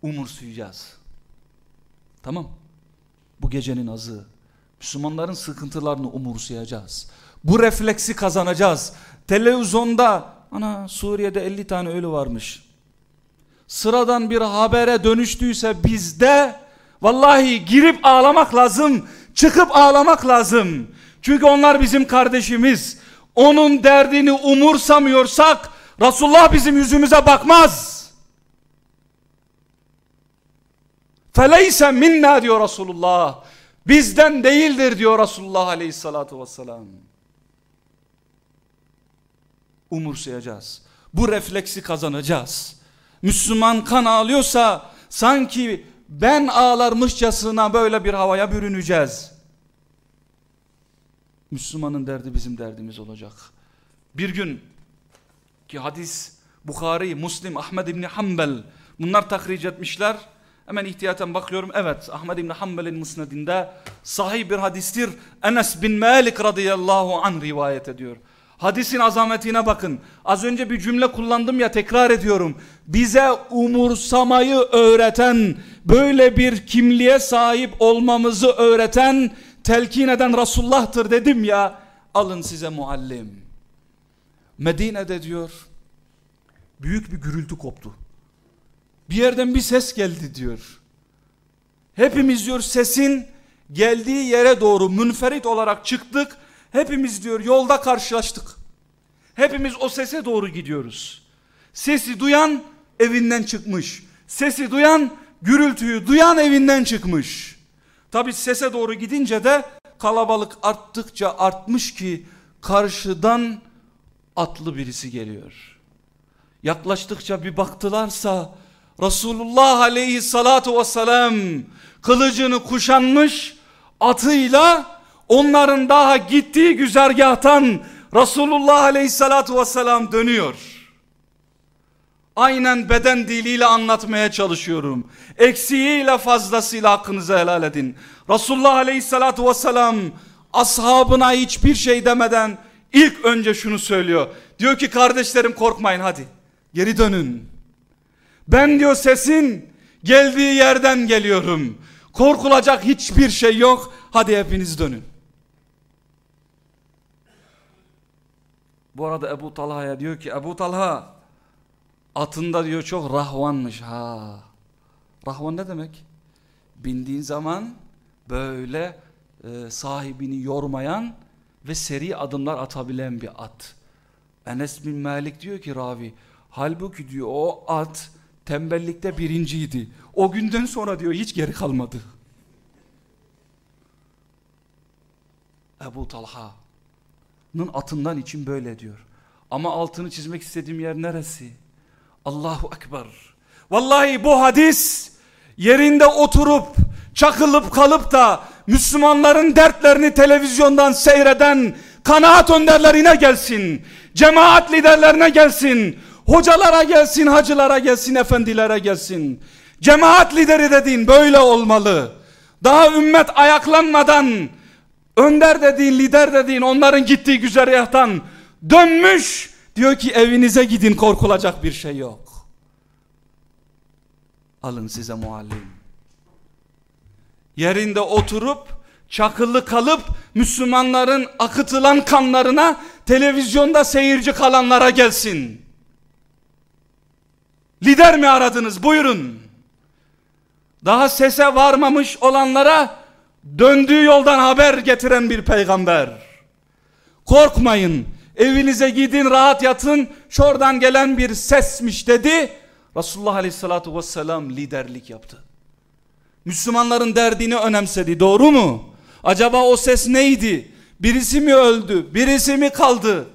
Umursayacağız. Tamam. Bu gecenin azı. Müslümanların sıkıntılarını umursayacağız. Bu refleksi kazanacağız. Televizyonda ana Suriye'de 50 tane ölü varmış. Sıradan bir habere dönüştüyse bizde vallahi girip ağlamak lazım. Çıkıp ağlamak lazım. Çünkü onlar bizim kardeşimiz. Onun derdini umursamıyorsak Resulullah bizim yüzümüze bakmaz. Feleyse minna diyor Resulullah. Bizden değildir diyor Resulullah aleyhissalatu vesselam. Umursayacağız. Bu refleksi kazanacağız. Müslüman kan ağlıyorsa sanki ben ağlarmışçasına böyle bir havaya bürüneceğiz. Müslümanın derdi bizim derdimiz olacak. Bir gün ki hadis Bukhari, Muslim, Ahmed İbni Hanbel bunlar tahric etmişler. Hemen ihtiyaten bakıyorum. Evet Ahmed İbni Hanbel'in musnedinde sahih bir hadistir. Enes bin Malik radıyallahu an rivayet ediyor. Hadisin azametine bakın. Az önce bir cümle kullandım ya tekrar ediyorum. Bize umursamayı öğreten, böyle bir kimliğe sahip olmamızı öğreten, telkin eden Resulullah'tır dedim ya. Alın size muallim. Medine'de diyor, büyük bir gürültü koptu. Bir yerden bir ses geldi diyor. Hepimiz diyor sesin geldiği yere doğru münferit olarak çıktık. Hepimiz diyor yolda karşılaştık. Hepimiz o sese doğru gidiyoruz. Sesi duyan evinden çıkmış. Sesi duyan gürültüyü duyan evinden çıkmış. Tabi sese doğru gidince de kalabalık arttıkça artmış ki karşıdan atlı birisi geliyor. Yaklaştıkça bir baktılarsa Resulullah aleyhissalatu vesselam kılıcını kuşanmış atıyla onların daha gittiği güzergahtan Resulullah aleyhissalatu vesselam dönüyor. Aynen beden diliyle anlatmaya çalışıyorum. Eksiğiyle fazlasıyla hakkınızı helal edin. Resulullah aleyhissalatu vesselam ashabına hiçbir şey demeden ilk önce şunu söylüyor. Diyor ki kardeşlerim korkmayın hadi geri dönün. Ben diyor sesin geldiği yerden geliyorum. Korkulacak hiçbir şey yok. Hadi hepiniz dönün. Bu arada Ebu Talha'ya diyor ki Ebu Talha atında diyor çok rahvanmış ha. Rahvan ne demek? Bindiğin zaman böyle e, sahibini yormayan ve seri adımlar atabilen bir at. Enes bin Malik diyor ki ravi halbuki diyor o at tembellikte birinciydi. O günden sonra diyor hiç geri kalmadı. Ebu Talha'nın atından için böyle diyor. Ama altını çizmek istediğim yer neresi? Allahu Ekber. Vallahi bu hadis yerinde oturup çakılıp kalıp da Müslümanların dertlerini televizyondan seyreden kanaat önderlerine gelsin. Cemaat liderlerine gelsin. Hocalara gelsin, hacılara gelsin, efendilere gelsin. Cemaat lideri dediğin böyle olmalı. Daha ümmet ayaklanmadan önder dediğin, lider dediğin onların gittiği güzergahtan dönmüş Diyor ki evinize gidin korkulacak bir şey yok. Alın size muallim. Yerinde oturup çakıllı kalıp Müslümanların akıtılan kanlarına televizyonda seyirci kalanlara gelsin. Lider mi aradınız? Buyurun. Daha sese varmamış olanlara döndüğü yoldan haber getiren bir peygamber. Korkmayın. Evinize gidin rahat yatın. Şuradan gelen bir sesmiş dedi. Resulullah Aleyhisselatü Vesselam liderlik yaptı. Müslümanların derdini önemsedi. Doğru mu? Acaba o ses neydi? Birisi mi öldü? Birisi mi kaldı?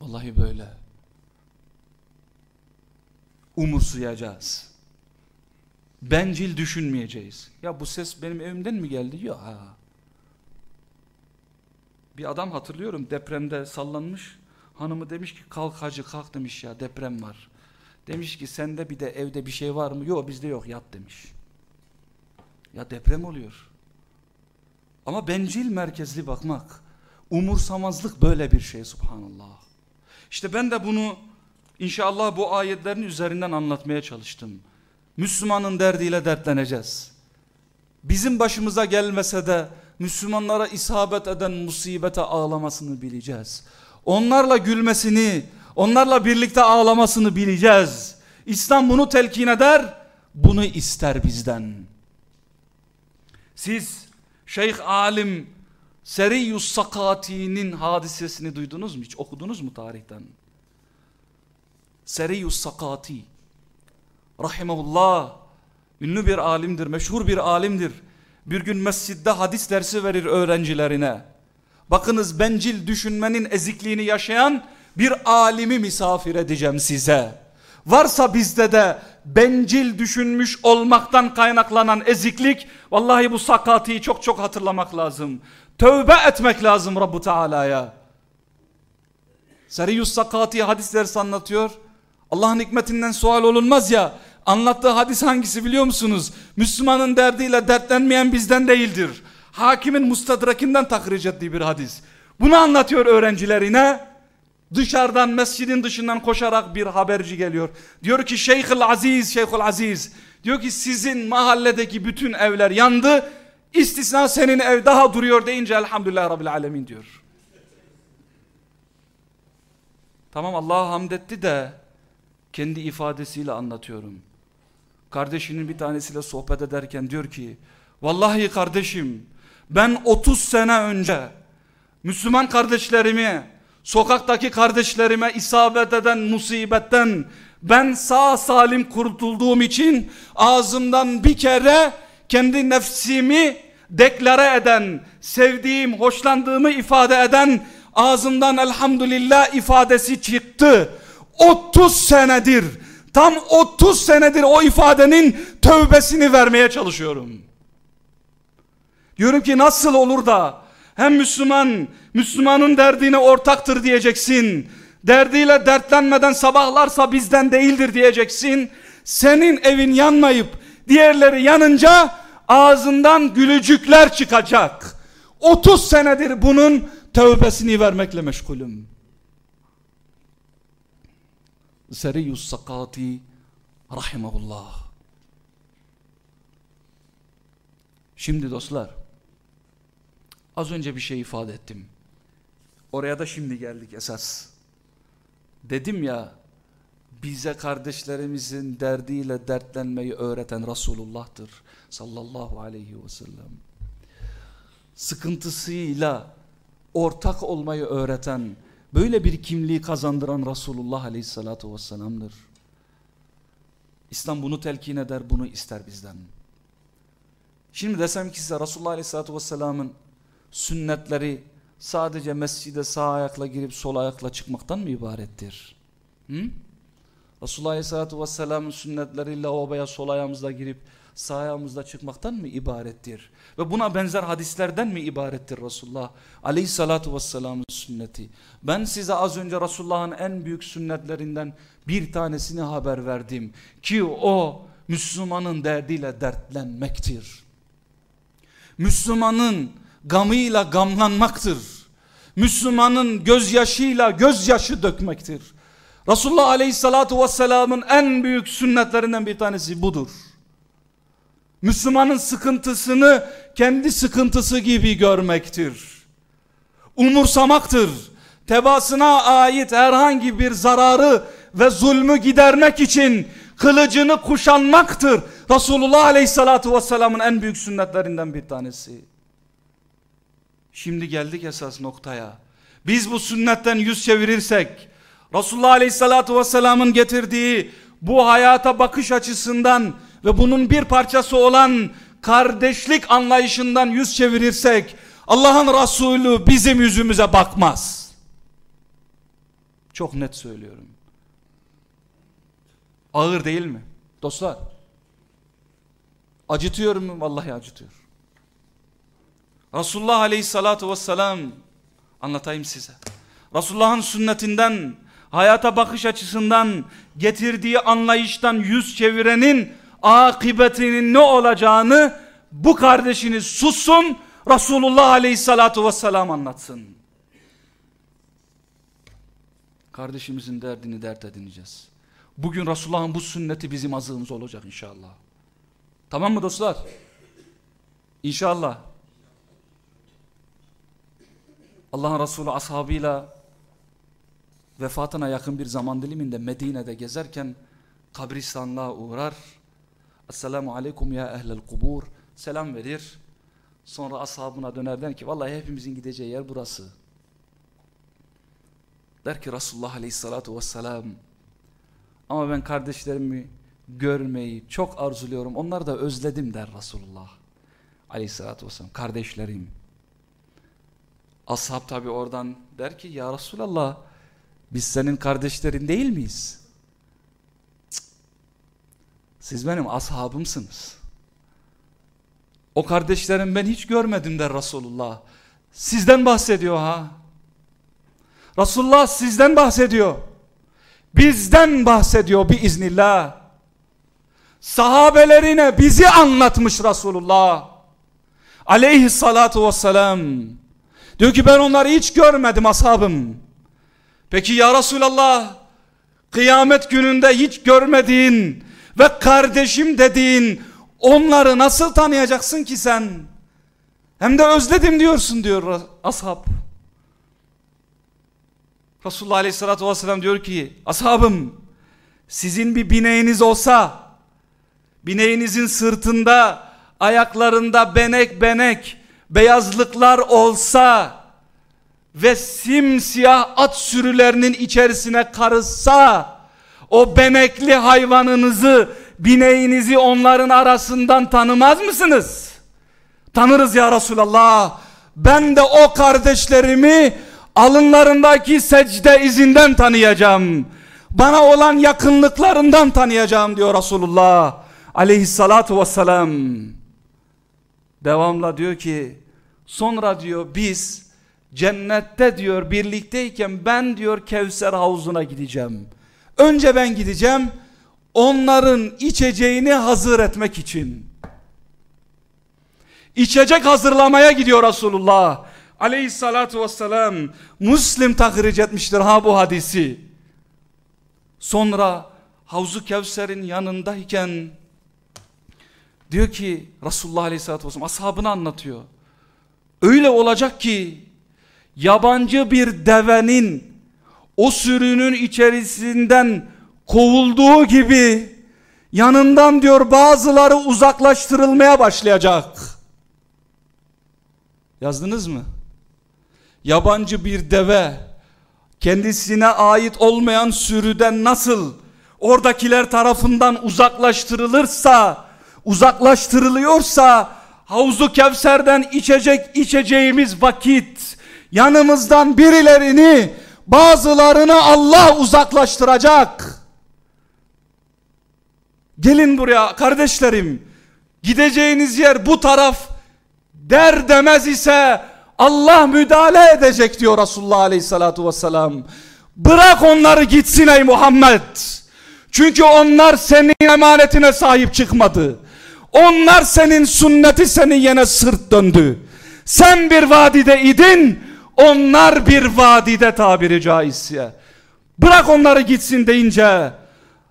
Vallahi böyle. Umursayacağız. Bencil düşünmeyeceğiz. Ya bu ses benim evimden mi geldi? Yok ha. Bir adam hatırlıyorum depremde sallanmış. Hanımı demiş ki kalk hacı kalk demiş ya deprem var. Demiş ki sende bir de evde bir şey var mı? Yok bizde yok yat demiş. Ya deprem oluyor. Ama bencil merkezli bakmak, umursamazlık böyle bir şey subhanallah. İşte ben de bunu inşallah bu ayetlerin üzerinden anlatmaya çalıştım. Müslümanın derdiyle dertleneceğiz. Bizim başımıza gelmese de Müslümanlara isabet eden musibete ağlamasını bileceğiz. Onlarla gülmesini, onlarla birlikte ağlamasını bileceğiz. İslam bunu telkin eder, bunu ister bizden. Siz Şeyh Alim Seriyyus Sakati'nin hadisesini duydunuz mu? Hiç okudunuz mu tarihten? Seriyyus Sakati Rahimahullah ünlü bir alimdir, meşhur bir alimdir. Bir gün mescidde hadis dersi verir öğrencilerine. Bakınız bencil düşünmenin ezikliğini yaşayan bir alimi misafir edeceğim size. Varsa bizde de bencil düşünmüş olmaktan kaynaklanan eziklik vallahi bu sakatiyi çok çok hatırlamak lazım. Tövbe etmek lazım Rabbu Teala'ya. Seriyyus Sakati hadis dersi anlatıyor. Allah'ın hikmetinden sual olunmaz ya. Anlattığı hadis hangisi biliyor musunuz? Müslümanın derdiyle dertlenmeyen bizden değildir. Hakimin mustadrakinden tahric ettiği bir hadis. Bunu anlatıyor öğrencilerine. Dışarıdan mescidin dışından koşarak bir haberci geliyor. Diyor ki Şeyhül Aziz, Şeyhül Aziz. Diyor ki sizin mahalledeki bütün evler yandı. İstisna senin ev daha duruyor deyince elhamdülillah Rabbil Alemin diyor. Tamam Allah'a hamd etti de kendi ifadesiyle anlatıyorum. Kardeşinin bir tanesiyle sohbet ederken diyor ki Vallahi kardeşim ben 30 sene önce Müslüman kardeşlerimi sokaktaki kardeşlerime isabet eden musibetten ben sağ salim kurtulduğum için ağzımdan bir kere kendi nefsimi deklare eden, sevdiğim, hoşlandığımı ifade eden ağzımdan elhamdülillah ifadesi çıktı. 30 senedir, tam 30 senedir o ifadenin tövbesini vermeye çalışıyorum. Diyorum ki nasıl olur da hem Müslüman, Müslümanın derdine ortaktır diyeceksin. Derdiyle dertlenmeden sabahlarsa bizden değildir diyeceksin. Senin evin yanmayıp diğerleri yanınca ağzından gülücükler çıkacak. 30 senedir bunun tövbesini vermekle meşgulüm. Seriyyus Sakati rahimahullah. Şimdi dostlar Az önce bir şey ifade ettim. Oraya da şimdi geldik esas. Dedim ya bize kardeşlerimizin derdiyle dertlenmeyi öğreten Resulullah'tır sallallahu aleyhi ve sellem. Sıkıntısıyla ortak olmayı öğreten, böyle bir kimliği kazandıran Resulullah aleyhissalatu vesselam'dır. İslam bunu telkin eder, bunu ister bizden. Şimdi desem ki size Resulullah aleyhissalatu vesselamın sünnetleri sadece mescide sağ ayakla girip sol ayakla çıkmaktan mı ibarettir? Hı? Resulullah Aleyhisselatü Vesselam'ın sünnetleri lavaboya sol ayağımızla girip sağ çıkmaktan mı ibarettir? Ve buna benzer hadislerden mi ibarettir Resulullah Aleyhisselatü Vesselam'ın sünneti? Ben size az önce Resulullah'ın en büyük sünnetlerinden bir tanesini haber verdim. Ki o Müslümanın derdiyle dertlenmektir. Müslümanın gamıyla gamlanmaktır. Müslümanın gözyaşıyla gözyaşı dökmektir. Resulullah Aleyhissalatu Vesselam'ın en büyük sünnetlerinden bir tanesi budur. Müslümanın sıkıntısını kendi sıkıntısı gibi görmektir. Umursamaktır. Tebasına ait herhangi bir zararı ve zulmü gidermek için kılıcını kuşanmaktır. Resulullah Aleyhissalatu Vesselam'ın en büyük sünnetlerinden bir tanesi. Şimdi geldik esas noktaya. Biz bu sünnetten yüz çevirirsek, Resulullah Aleyhissalatu Vesselam'ın getirdiği bu hayata bakış açısından ve bunun bir parçası olan kardeşlik anlayışından yüz çevirirsek, Allah'ın Resulü bizim yüzümüze bakmaz. Çok net söylüyorum. Ağır değil mi? Dostlar. Acıtıyor mu? Vallahi acıtıyor. Resulullah aleyhissalatu vesselam anlatayım size. Resulullah'ın sünnetinden, hayata bakış açısından, getirdiği anlayıştan yüz çevirenin akıbetinin ne olacağını bu kardeşiniz sussun, Resulullah aleyhissalatu vesselam anlatsın. Kardeşimizin derdini dert edineceğiz. Bugün Resulullah'ın bu sünneti bizim azığımız olacak inşallah. Tamam mı dostlar? İnşallah. Allah'ın Resulü ashabıyla vefatına yakın bir zaman diliminde Medine'de gezerken kabristanlığa uğrar. Esselamu aleyküm ya ehlel kubur. Selam verir. Sonra ashabına döner der ki vallahi hepimizin gideceği yer burası. Der ki Resulullah aleyhissalatu vesselam ama ben kardeşlerimi görmeyi çok arzuluyorum. Onları da özledim der Resulullah aleyhissalatu vesselam. Kardeşlerim. Ashab tabi oradan der ki ya Resulallah biz senin kardeşlerin değil miyiz? Siz benim ashabımsınız. O kardeşlerim ben hiç görmedim der Resulullah. Sizden bahsediyor ha. Resulullah sizden bahsediyor. Bizden bahsediyor biiznillah. Sahabelerine bizi anlatmış Resulullah. Aleyhissalatu vesselam. Diyor ki ben onları hiç görmedim ashabım. Peki ya Resulallah kıyamet gününde hiç görmediğin ve kardeşim dediğin onları nasıl tanıyacaksın ki sen? Hem de özledim diyorsun diyor ashab. Resulullah Aleyhisselatü Vesselam diyor ki ashabım sizin bir bineğiniz olsa bineğinizin sırtında ayaklarında benek benek beyazlıklar olsa ve simsiyah at sürülerinin içerisine karışsa o benekli hayvanınızı bineğinizi onların arasından tanımaz mısınız? Tanırız ya Resulallah. Ben de o kardeşlerimi alınlarındaki secde izinden tanıyacağım. Bana olan yakınlıklarından tanıyacağım diyor Resulullah aleyhissalatu vesselam. Devamla diyor ki sonra diyor biz cennette diyor birlikteyken ben diyor Kevser havuzuna gideceğim. Önce ben gideceğim onların içeceğini hazır etmek için. İçecek hazırlamaya gidiyor Resulullah aleyhissalatu vesselam. Müslim tahric etmiştir ha bu hadisi. Sonra Havzu Kevser'in yanındayken diyor ki Resulullah aleyhissalatü vesselam ashabını anlatıyor. Öyle olacak ki yabancı bir devenin o sürünün içerisinden kovulduğu gibi yanından diyor bazıları uzaklaştırılmaya başlayacak. Yazdınız mı? Yabancı bir deve kendisine ait olmayan sürüden nasıl oradakiler tarafından uzaklaştırılırsa uzaklaştırılıyorsa Havzu Kevser'den içecek içeceğimiz vakit yanımızdan birilerini bazılarını Allah uzaklaştıracak. Gelin buraya kardeşlerim. Gideceğiniz yer bu taraf der demez ise Allah müdahale edecek diyor Resulullah Aleyhissalatu vesselam. Bırak onları gitsin ey Muhammed. Çünkü onlar senin emanetine sahip çıkmadı. Onlar senin sünneti seni yine sırt döndü. Sen bir vadide idin. Onlar bir vadide tabiri caizse. Bırak onları gitsin deyince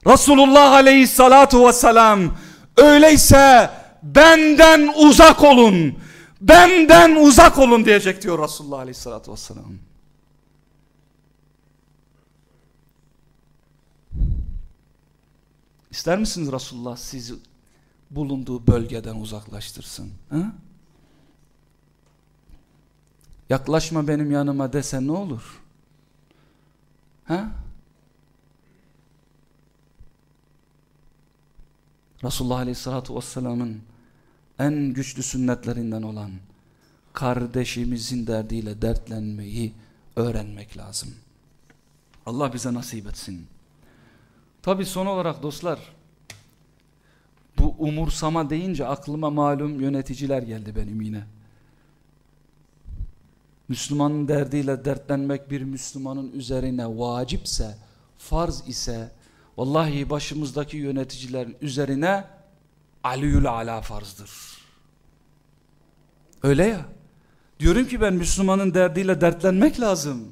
Resulullah aleyhissalatu vesselam öyleyse benden uzak olun. Benden uzak olun diyecek diyor Resulullah aleyhissalatu vesselam. İster misiniz Resulullah sizi bulunduğu bölgeden uzaklaştırsın? Ha? Yaklaşma benim yanıma dese ne olur? Ha? Resulullah Aleyhisselatü Vesselam'ın en güçlü sünnetlerinden olan kardeşimizin derdiyle dertlenmeyi öğrenmek lazım. Allah bize nasip etsin. Tabi son olarak dostlar bu umursama deyince aklıma malum yöneticiler geldi benim yine. Müslümanın derdiyle dertlenmek bir Müslümanın üzerine vacipse, farz ise vallahi başımızdaki yöneticilerin üzerine aliyül ala farzdır. Öyle ya. Diyorum ki ben Müslümanın derdiyle dertlenmek lazım.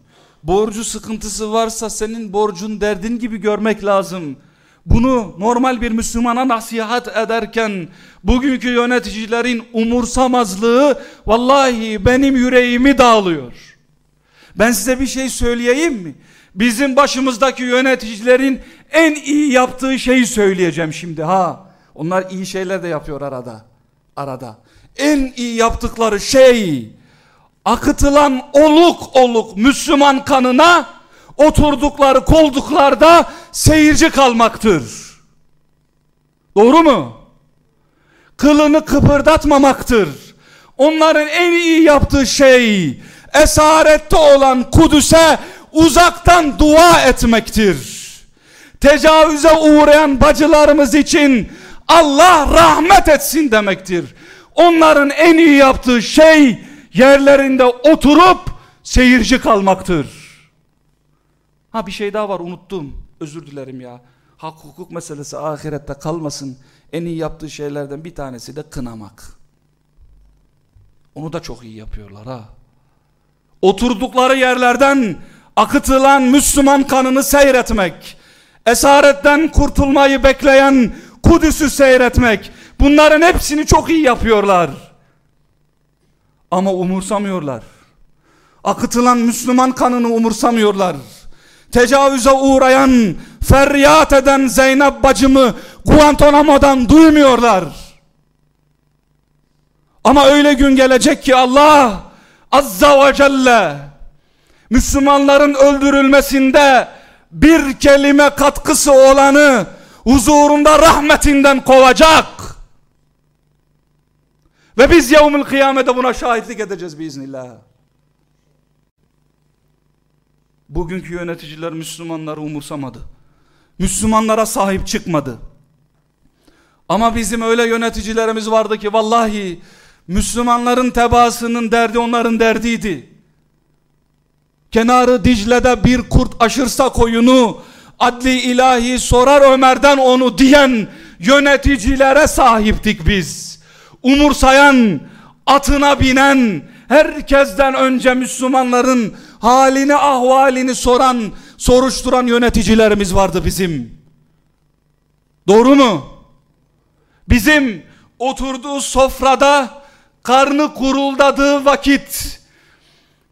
Borcu sıkıntısı varsa senin borcun derdin gibi görmek lazım. Bunu normal bir Müslümana nasihat ederken bugünkü yöneticilerin umursamazlığı vallahi benim yüreğimi dağılıyor. Ben size bir şey söyleyeyim mi? Bizim başımızdaki yöneticilerin en iyi yaptığı şeyi söyleyeceğim şimdi ha. Onlar iyi şeyler de yapıyor arada. Arada. En iyi yaptıkları şey akıtılan oluk oluk Müslüman kanına oturdukları kolduklarda seyirci kalmaktır. Doğru mu? Kılını kıpırdatmamaktır. Onların en iyi yaptığı şey esarette olan Kudüs'e uzaktan dua etmektir. Tecavüze uğrayan bacılarımız için Allah rahmet etsin demektir. Onların en iyi yaptığı şey yerlerinde oturup seyirci kalmaktır. Ha bir şey daha var unuttum. Özür dilerim ya. Hak hukuk meselesi ahirette kalmasın. En iyi yaptığı şeylerden bir tanesi de kınamak. Onu da çok iyi yapıyorlar ha. Oturdukları yerlerden akıtılan Müslüman kanını seyretmek. Esaretten kurtulmayı bekleyen Kudüs'ü seyretmek. Bunların hepsini çok iyi yapıyorlar. Ama umursamıyorlar. Akıtılan Müslüman kanını umursamıyorlar. Tecavüze uğrayan, feryat eden Zeynep bacımı Guantanamo'dan duymuyorlar. Ama öyle gün gelecek ki Allah Azza ve Celle Müslümanların öldürülmesinde bir kelime katkısı olanı huzurunda rahmetinden kovacak. Ve biz yevmül kıyamete buna şahitlik edeceğiz biiznillah. Bugünkü yöneticiler Müslümanları umursamadı. Müslümanlara sahip çıkmadı. Ama bizim öyle yöneticilerimiz vardı ki vallahi Müslümanların tebaasının derdi onların derdiydi. Kenarı Dicle'de bir kurt aşırsa koyunu adli ilahi sorar Ömer'den onu diyen yöneticilere sahiptik biz. Umursayan, atına binen, herkesten önce Müslümanların halini ahvalini soran, soruşturan yöneticilerimiz vardı bizim. Doğru mu? Bizim oturduğu sofrada karnı kuruldadığı vakit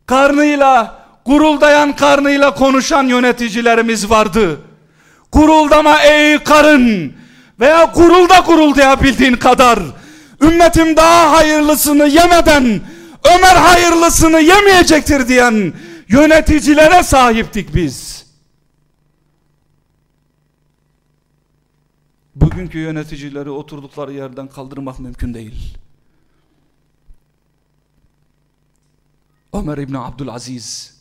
karnıyla guruldayan karnıyla konuşan yöneticilerimiz vardı. Guruldama ey karın veya gurulda guruldayabildiğin kadar ümmetim daha hayırlısını yemeden Ömer hayırlısını yemeyecektir diyen yöneticilere sahiptik biz. Bugünkü yöneticileri oturdukları yerden kaldırmak mümkün değil. Ömer İbni Abdülaziz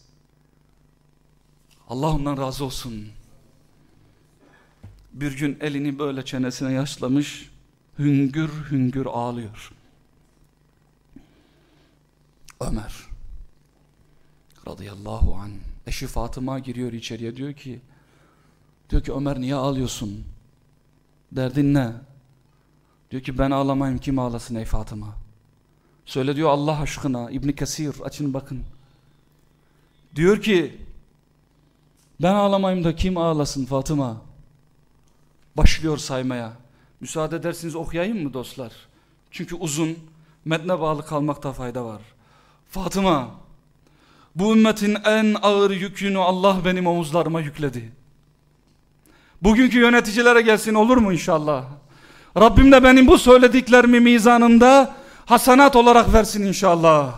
Allah ondan razı olsun. Bir gün elini böyle çenesine yaşlamış hüngür hüngür ağlıyor. Ömer radıyallahu an eşi Fatıma giriyor içeriye diyor ki diyor ki Ömer niye ağlıyorsun derdin ne diyor ki ben ağlamayayım kim ağlasın ey Fatıma söyle diyor Allah aşkına İbn Kesir açın bakın Diyor ki ben ağlamayayım da kim ağlasın Fatıma? Başlıyor saymaya. Müsaade edersiniz okuyayım mı dostlar? Çünkü uzun, metne bağlı kalmakta fayda var. Fatıma, bu ümmetin en ağır yükünü Allah benim omuzlarıma yükledi. Bugünkü yöneticilere gelsin olur mu inşallah? Rabbim de benim bu söylediklerimi mizanında hasanat olarak versin inşallah.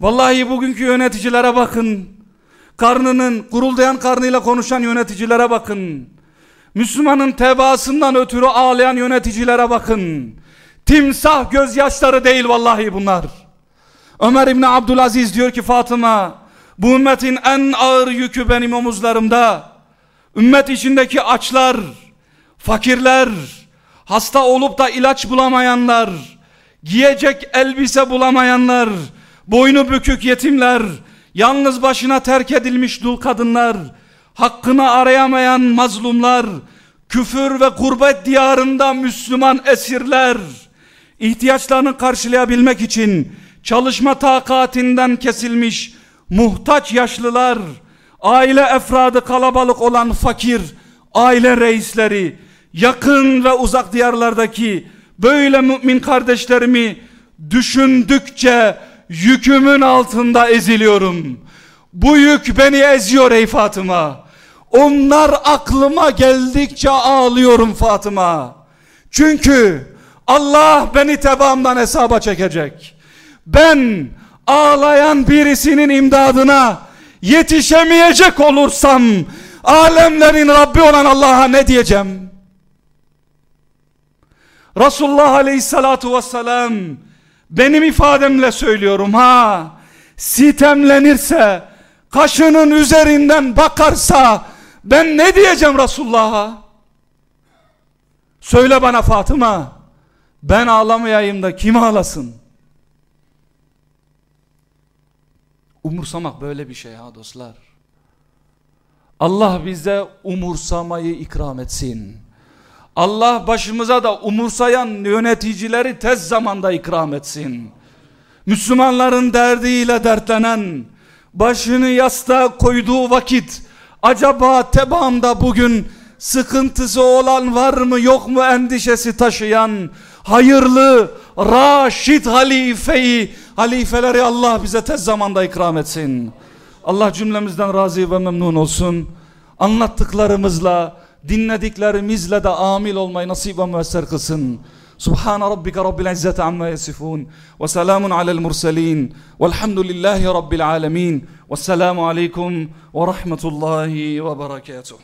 Vallahi bugünkü yöneticilere bakın. Karnının, guruldayan karnıyla konuşan yöneticilere bakın. Müslümanın tebaasından ötürü ağlayan yöneticilere bakın. Timsah gözyaşları değil vallahi bunlar. Ömer İbni Abdülaziz diyor ki Fatıma, bu ümmetin en ağır yükü benim omuzlarımda. Ümmet içindeki açlar, fakirler, hasta olup da ilaç bulamayanlar, giyecek elbise bulamayanlar, boynu bükük yetimler, yalnız başına terk edilmiş dul kadınlar, hakkını arayamayan mazlumlar, küfür ve gurbet diyarında Müslüman esirler, ihtiyaçlarını karşılayabilmek için çalışma takatinden kesilmiş muhtaç yaşlılar, aile efradı kalabalık olan fakir, aile reisleri, yakın ve uzak diyarlardaki böyle mümin kardeşlerimi düşündükçe yükümün altında eziliyorum. Bu yük beni eziyor ey Fatıma. Onlar aklıma geldikçe ağlıyorum Fatıma. Çünkü Allah beni tebaamdan hesaba çekecek. Ben ağlayan birisinin imdadına yetişemeyecek olursam alemlerin Rabbi olan Allah'a ne diyeceğim? Resulullah Aleyhissalatu vesselam benim ifademle söylüyorum ha sitemlenirse kaşının üzerinden bakarsa ben ne diyeceğim Resulullah'a? Söyle bana Fatıma ben ağlamayayım da kim ağlasın? Umursamak böyle bir şey ha dostlar. Allah bize umursamayı ikram etsin. Allah başımıza da umursayan yöneticileri tez zamanda ikram etsin. Müslümanların derdiyle dertlenen, başını yastığa koyduğu vakit, acaba tebaamda bugün sıkıntısı olan var mı yok mu endişesi taşıyan, hayırlı, raşit halifeyi, halifeleri Allah bize tez zamanda ikram etsin. Allah cümlemizden razı ve memnun olsun. Anlattıklarımızla, dinlediklerimizle de amil olmayı nasip ve müesser kılsın. سبحان ربك رب العزة عما يصفون وسلام على المرسلين والحمد لله رب العالمين والسلام عليكم ورحمة الله وبركاته